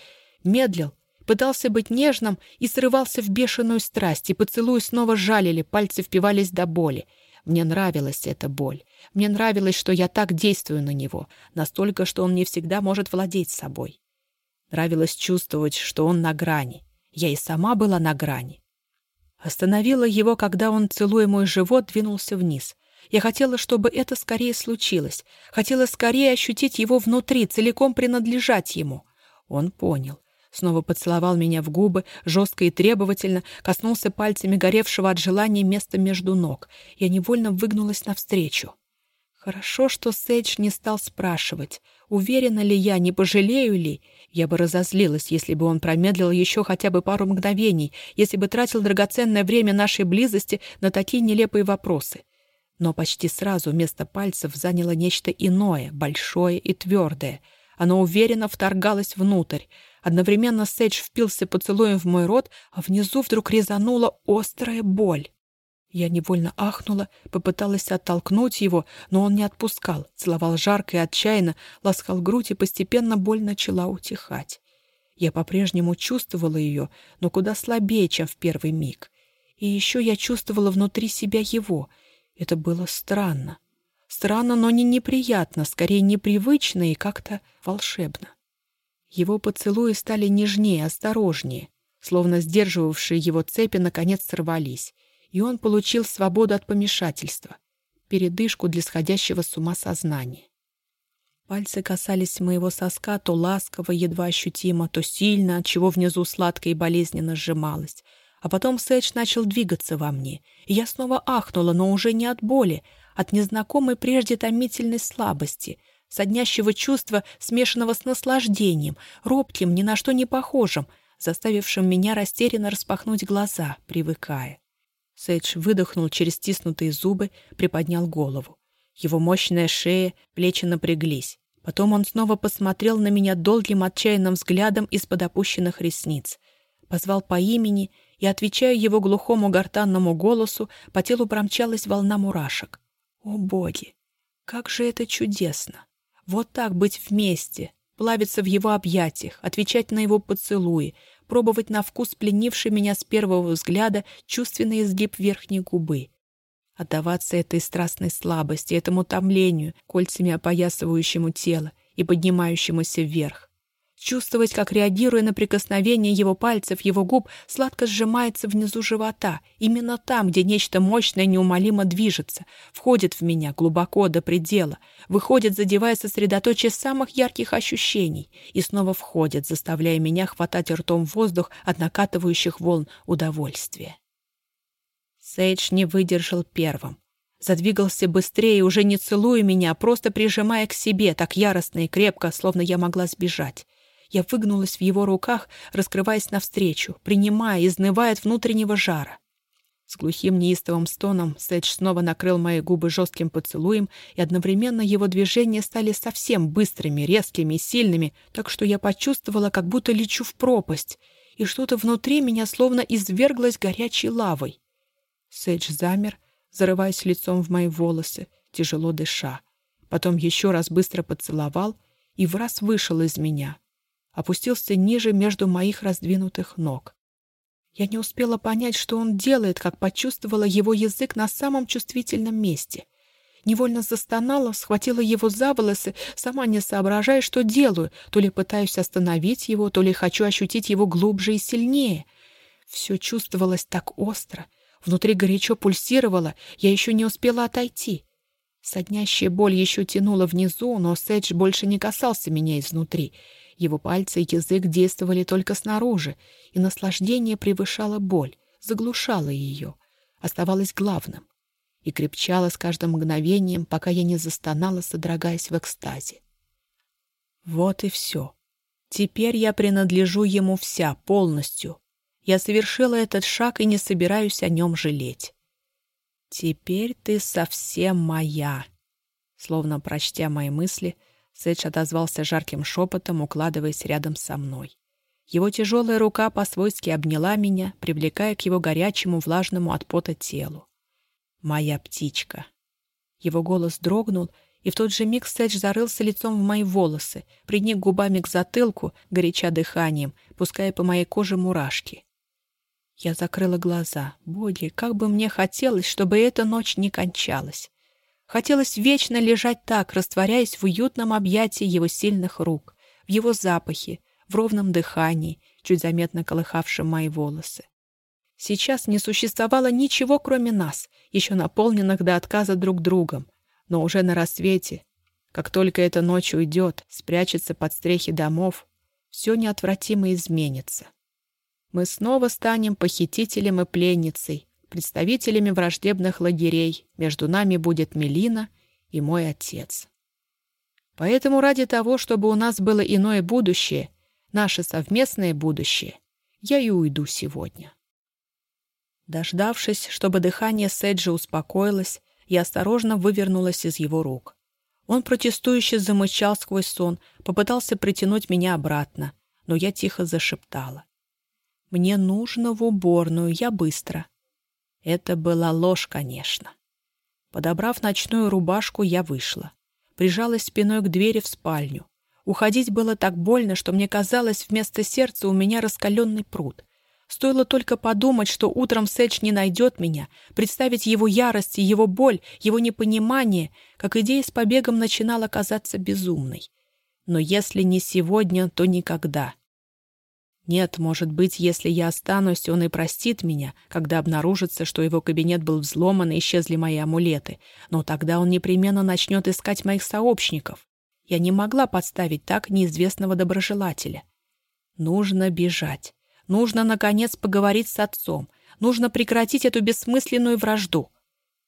Медлил, пытался быть нежным и срывался в бешеную страсть, и поцелуи снова жалили, пальцы впивались до боли. Мне нравилась эта боль. Мне нравилось, что я так действую на него, настолько, что он не всегда может владеть собой. Нравилось чувствовать, что он на грани. Я и сама была на грани. Остановила его, когда он, целуя мой живот, двинулся вниз. Я хотела, чтобы это скорее случилось. Хотела скорее ощутить его внутри, целиком принадлежать ему. Он понял. Снова поцеловал меня в губы, жестко и требовательно, коснулся пальцами горевшего от желания места между ног. Я невольно выгнулась навстречу. Хорошо, что Сейдж не стал спрашивать, уверена ли я, не пожалею ли, я бы разозлилась, если бы он промедлил еще хотя бы пару мгновений, если бы тратил драгоценное время нашей близости на такие нелепые вопросы. Но почти сразу вместо пальцев заняло нечто иное, большое и твердое. Оно уверенно вторгалось внутрь. Одновременно Сейдж впился поцелуем в мой рот, а внизу вдруг резанула острая боль. Я невольно ахнула, попыталась оттолкнуть его, но он не отпускал, целовал жарко и отчаянно, ласкал грудь, и постепенно боль начала утихать. Я по-прежнему чувствовала ее, но куда слабее, чем в первый миг. И еще я чувствовала внутри себя его. Это было странно. Странно, но не неприятно, скорее непривычно и как-то волшебно. Его поцелуи стали нежнее, осторожнее, словно сдерживавшие его цепи наконец сорвались и он получил свободу от помешательства, передышку для сходящего с ума сознания. Пальцы касались моего соска то ласково, едва ощутимо, то сильно, от чего внизу сладко и болезненно сжималось. А потом Сэдж начал двигаться во мне, и я снова ахнула, но уже не от боли, от незнакомой прежде томительной слабости, соднящего чувства, смешанного с наслаждением, робким, ни на что не похожим, заставившим меня растерянно распахнуть глаза, привыкая. Сейдж выдохнул через стиснутые зубы, приподнял голову. Его мощная шея, плечи напряглись. Потом он снова посмотрел на меня долгим отчаянным взглядом из-под опущенных ресниц. Позвал по имени, и, отвечая его глухому гортанному голосу, по телу промчалась волна мурашек. О, боги! Как же это чудесно! Вот так быть вместе, плавиться в его объятиях, отвечать на его поцелуи, пробовать на вкус пленивший меня с первого взгляда чувственный изгиб верхней губы. Отдаваться этой страстной слабости, этому томлению, кольцами опоясывающему тело и поднимающемуся вверх. Чувствовать, как, реагируя на прикосновение его пальцев, его губ сладко сжимается внизу живота, именно там, где нечто мощное неумолимо движется, входит в меня глубоко до предела, выходит, задевая сосредоточие самых ярких ощущений, и снова входит, заставляя меня хватать ртом воздух от накатывающих волн удовольствия. Сейдж не выдержал первым. Задвигался быстрее, уже не целуя меня, а просто прижимая к себе так яростно и крепко, словно я могла сбежать. Я выгнулась в его руках, раскрываясь навстречу, принимая, изнывая от внутреннего жара. С глухим неистовым стоном Сэдж снова накрыл мои губы жестким поцелуем, и одновременно его движения стали совсем быстрыми, резкими и сильными, так что я почувствовала, как будто лечу в пропасть, и что-то внутри меня словно изверглось горячей лавой. Сэдж замер, зарываясь лицом в мои волосы, тяжело дыша. Потом еще раз быстро поцеловал и в раз вышел из меня опустился ниже между моих раздвинутых ног. Я не успела понять, что он делает, как почувствовала его язык на самом чувствительном месте. Невольно застонала, схватила его за волосы, сама не соображая, что делаю, то ли пытаюсь остановить его, то ли хочу ощутить его глубже и сильнее. Все чувствовалось так остро, внутри горячо пульсировало, я еще не успела отойти. Соднящая боль еще тянула внизу, но Сэдж больше не касался меня изнутри — его пальцы и язык действовали только снаружи, и наслаждение превышало боль, заглушало ее, оставалось главным и крепчало с каждым мгновением, пока я не застонала, содрогаясь в экстазе. Вот и все. Теперь я принадлежу ему вся, полностью. Я совершила этот шаг и не собираюсь о нем жалеть. «Теперь ты совсем моя», словно прочтя мои мысли — Сэдж отозвался жарким шепотом, укладываясь рядом со мной. Его тяжелая рука по-свойски обняла меня, привлекая к его горячему, влажному от пота телу. «Моя птичка!» Его голос дрогнул, и в тот же миг Сэдж зарылся лицом в мои волосы, приник губами к затылку, горяча дыханием, пуская по моей коже мурашки. Я закрыла глаза. Боги, как бы мне хотелось, чтобы эта ночь не кончалась. Хотелось вечно лежать так, растворяясь в уютном объятии его сильных рук, в его запахе, в ровном дыхании, чуть заметно колыхавшем мои волосы. Сейчас не существовало ничего, кроме нас, еще наполненных до отказа друг другом. Но уже на рассвете, как только эта ночь уйдет, спрячется под стрехи домов, все неотвратимо изменится. Мы снова станем похитителем и пленницей, представителями враждебных лагерей. Между нами будет Мелина и мой отец. Поэтому ради того, чтобы у нас было иное будущее, наше совместное будущее, я и уйду сегодня. Дождавшись, чтобы дыхание Седжа успокоилось, я осторожно вывернулась из его рук. Он протестующе замычал сквозь сон, попытался притянуть меня обратно, но я тихо зашептала. «Мне нужно в уборную, я быстро». Это была ложь, конечно. Подобрав ночную рубашку, я вышла. Прижалась спиной к двери в спальню. Уходить было так больно, что мне казалось, вместо сердца у меня раскаленный пруд. Стоило только подумать, что утром Сэдж не найдет меня, представить его ярость и его боль, его непонимание, как идея с побегом начинала казаться безумной. Но если не сегодня, то никогда. Нет, может быть, если я останусь, он и простит меня, когда обнаружится, что его кабинет был взломан и исчезли мои амулеты. Но тогда он непременно начнет искать моих сообщников. Я не могла подставить так неизвестного доброжелателя. Нужно бежать. Нужно, наконец, поговорить с отцом. Нужно прекратить эту бессмысленную вражду.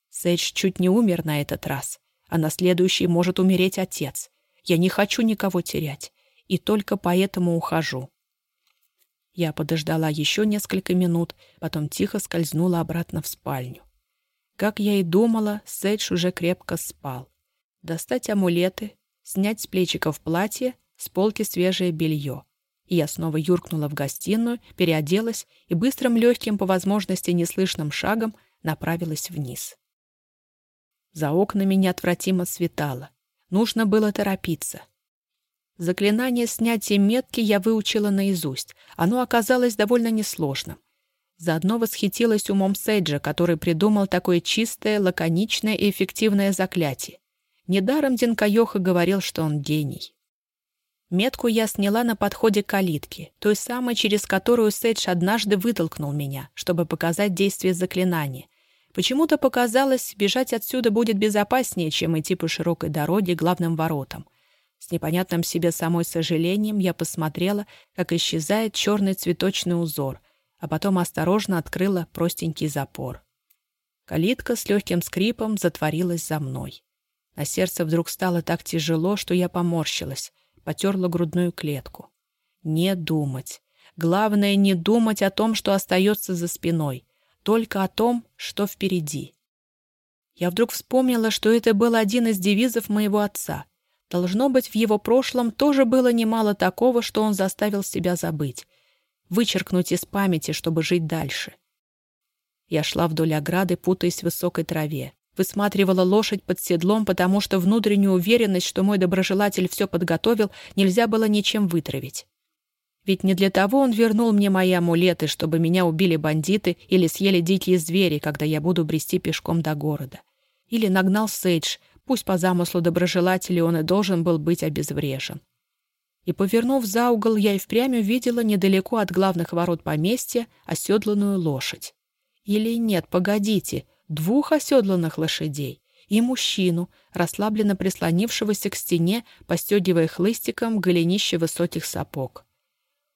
Сэдж чуть не умер на этот раз, а на следующий может умереть отец. Я не хочу никого терять, и только поэтому ухожу. Я подождала еще несколько минут, потом тихо скользнула обратно в спальню. Как я и думала, Сэдж уже крепко спал. Достать амулеты, снять с плечиков платье, с полки свежее белье. И я снова юркнула в гостиную, переоделась и быстрым, легким, по возможности неслышным шагом направилась вниз. За окнами неотвратимо светало. Нужно было торопиться. Заклинание снятия метки я выучила наизусть. Оно оказалось довольно несложным. Заодно восхитилась умом Сейджа, который придумал такое чистое, лаконичное и эффективное заклятие. Недаром Динкайоха говорил, что он гений. Метку я сняла на подходе к калитке, той самой, через которую Сейдж однажды вытолкнул меня, чтобы показать действие заклинания. Почему-то показалось, бежать отсюда будет безопаснее, чем идти по широкой дороге главным воротам. С непонятным себе самой сожалением я посмотрела, как исчезает черный цветочный узор, а потом осторожно открыла простенький запор. Калитка с легким скрипом затворилась за мной. На сердце вдруг стало так тяжело, что я поморщилась потерла грудную клетку. Не думать. Главное, не думать о том, что остается за спиной, только о том, что впереди. Я вдруг вспомнила, что это был один из девизов моего отца. Должно быть, в его прошлом тоже было немало такого, что он заставил себя забыть. Вычеркнуть из памяти, чтобы жить дальше. Я шла вдоль ограды, путаясь в высокой траве. Высматривала лошадь под седлом, потому что внутреннюю уверенность, что мой доброжелатель все подготовил, нельзя было ничем вытравить. Ведь не для того он вернул мне мои амулеты, чтобы меня убили бандиты или съели дикие звери, когда я буду брести пешком до города. Или нагнал Сейдж, пусть по замыслу доброжелателя он и должен был быть обезврежен. И, повернув за угол, я и впрямь увидела недалеко от главных ворот поместья оседланную лошадь. Или нет, погодите, двух оседланных лошадей и мужчину, расслабленно прислонившегося к стене, постегивая хлыстиком голенище высоких сапог.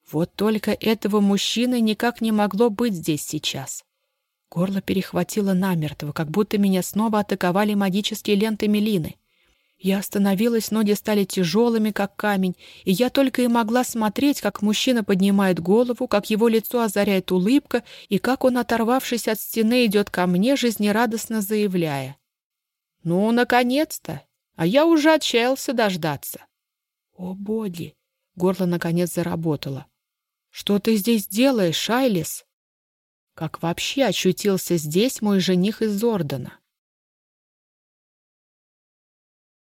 Вот только этого мужчины никак не могло быть здесь сейчас. Горло перехватило намертво, как будто меня снова атаковали магические ленты Мелины. Я остановилась, ноги стали тяжелыми, как камень, и я только и могла смотреть, как мужчина поднимает голову, как его лицо озаряет улыбка, и как он, оторвавшись от стены, идет ко мне, жизнерадостно заявляя. «Ну, наконец-то! А я уже отчаялся дождаться!» «О, боги!» — горло наконец заработало. «Что ты здесь делаешь, Айлис?» Как вообще очутился здесь мой жених из Ордена?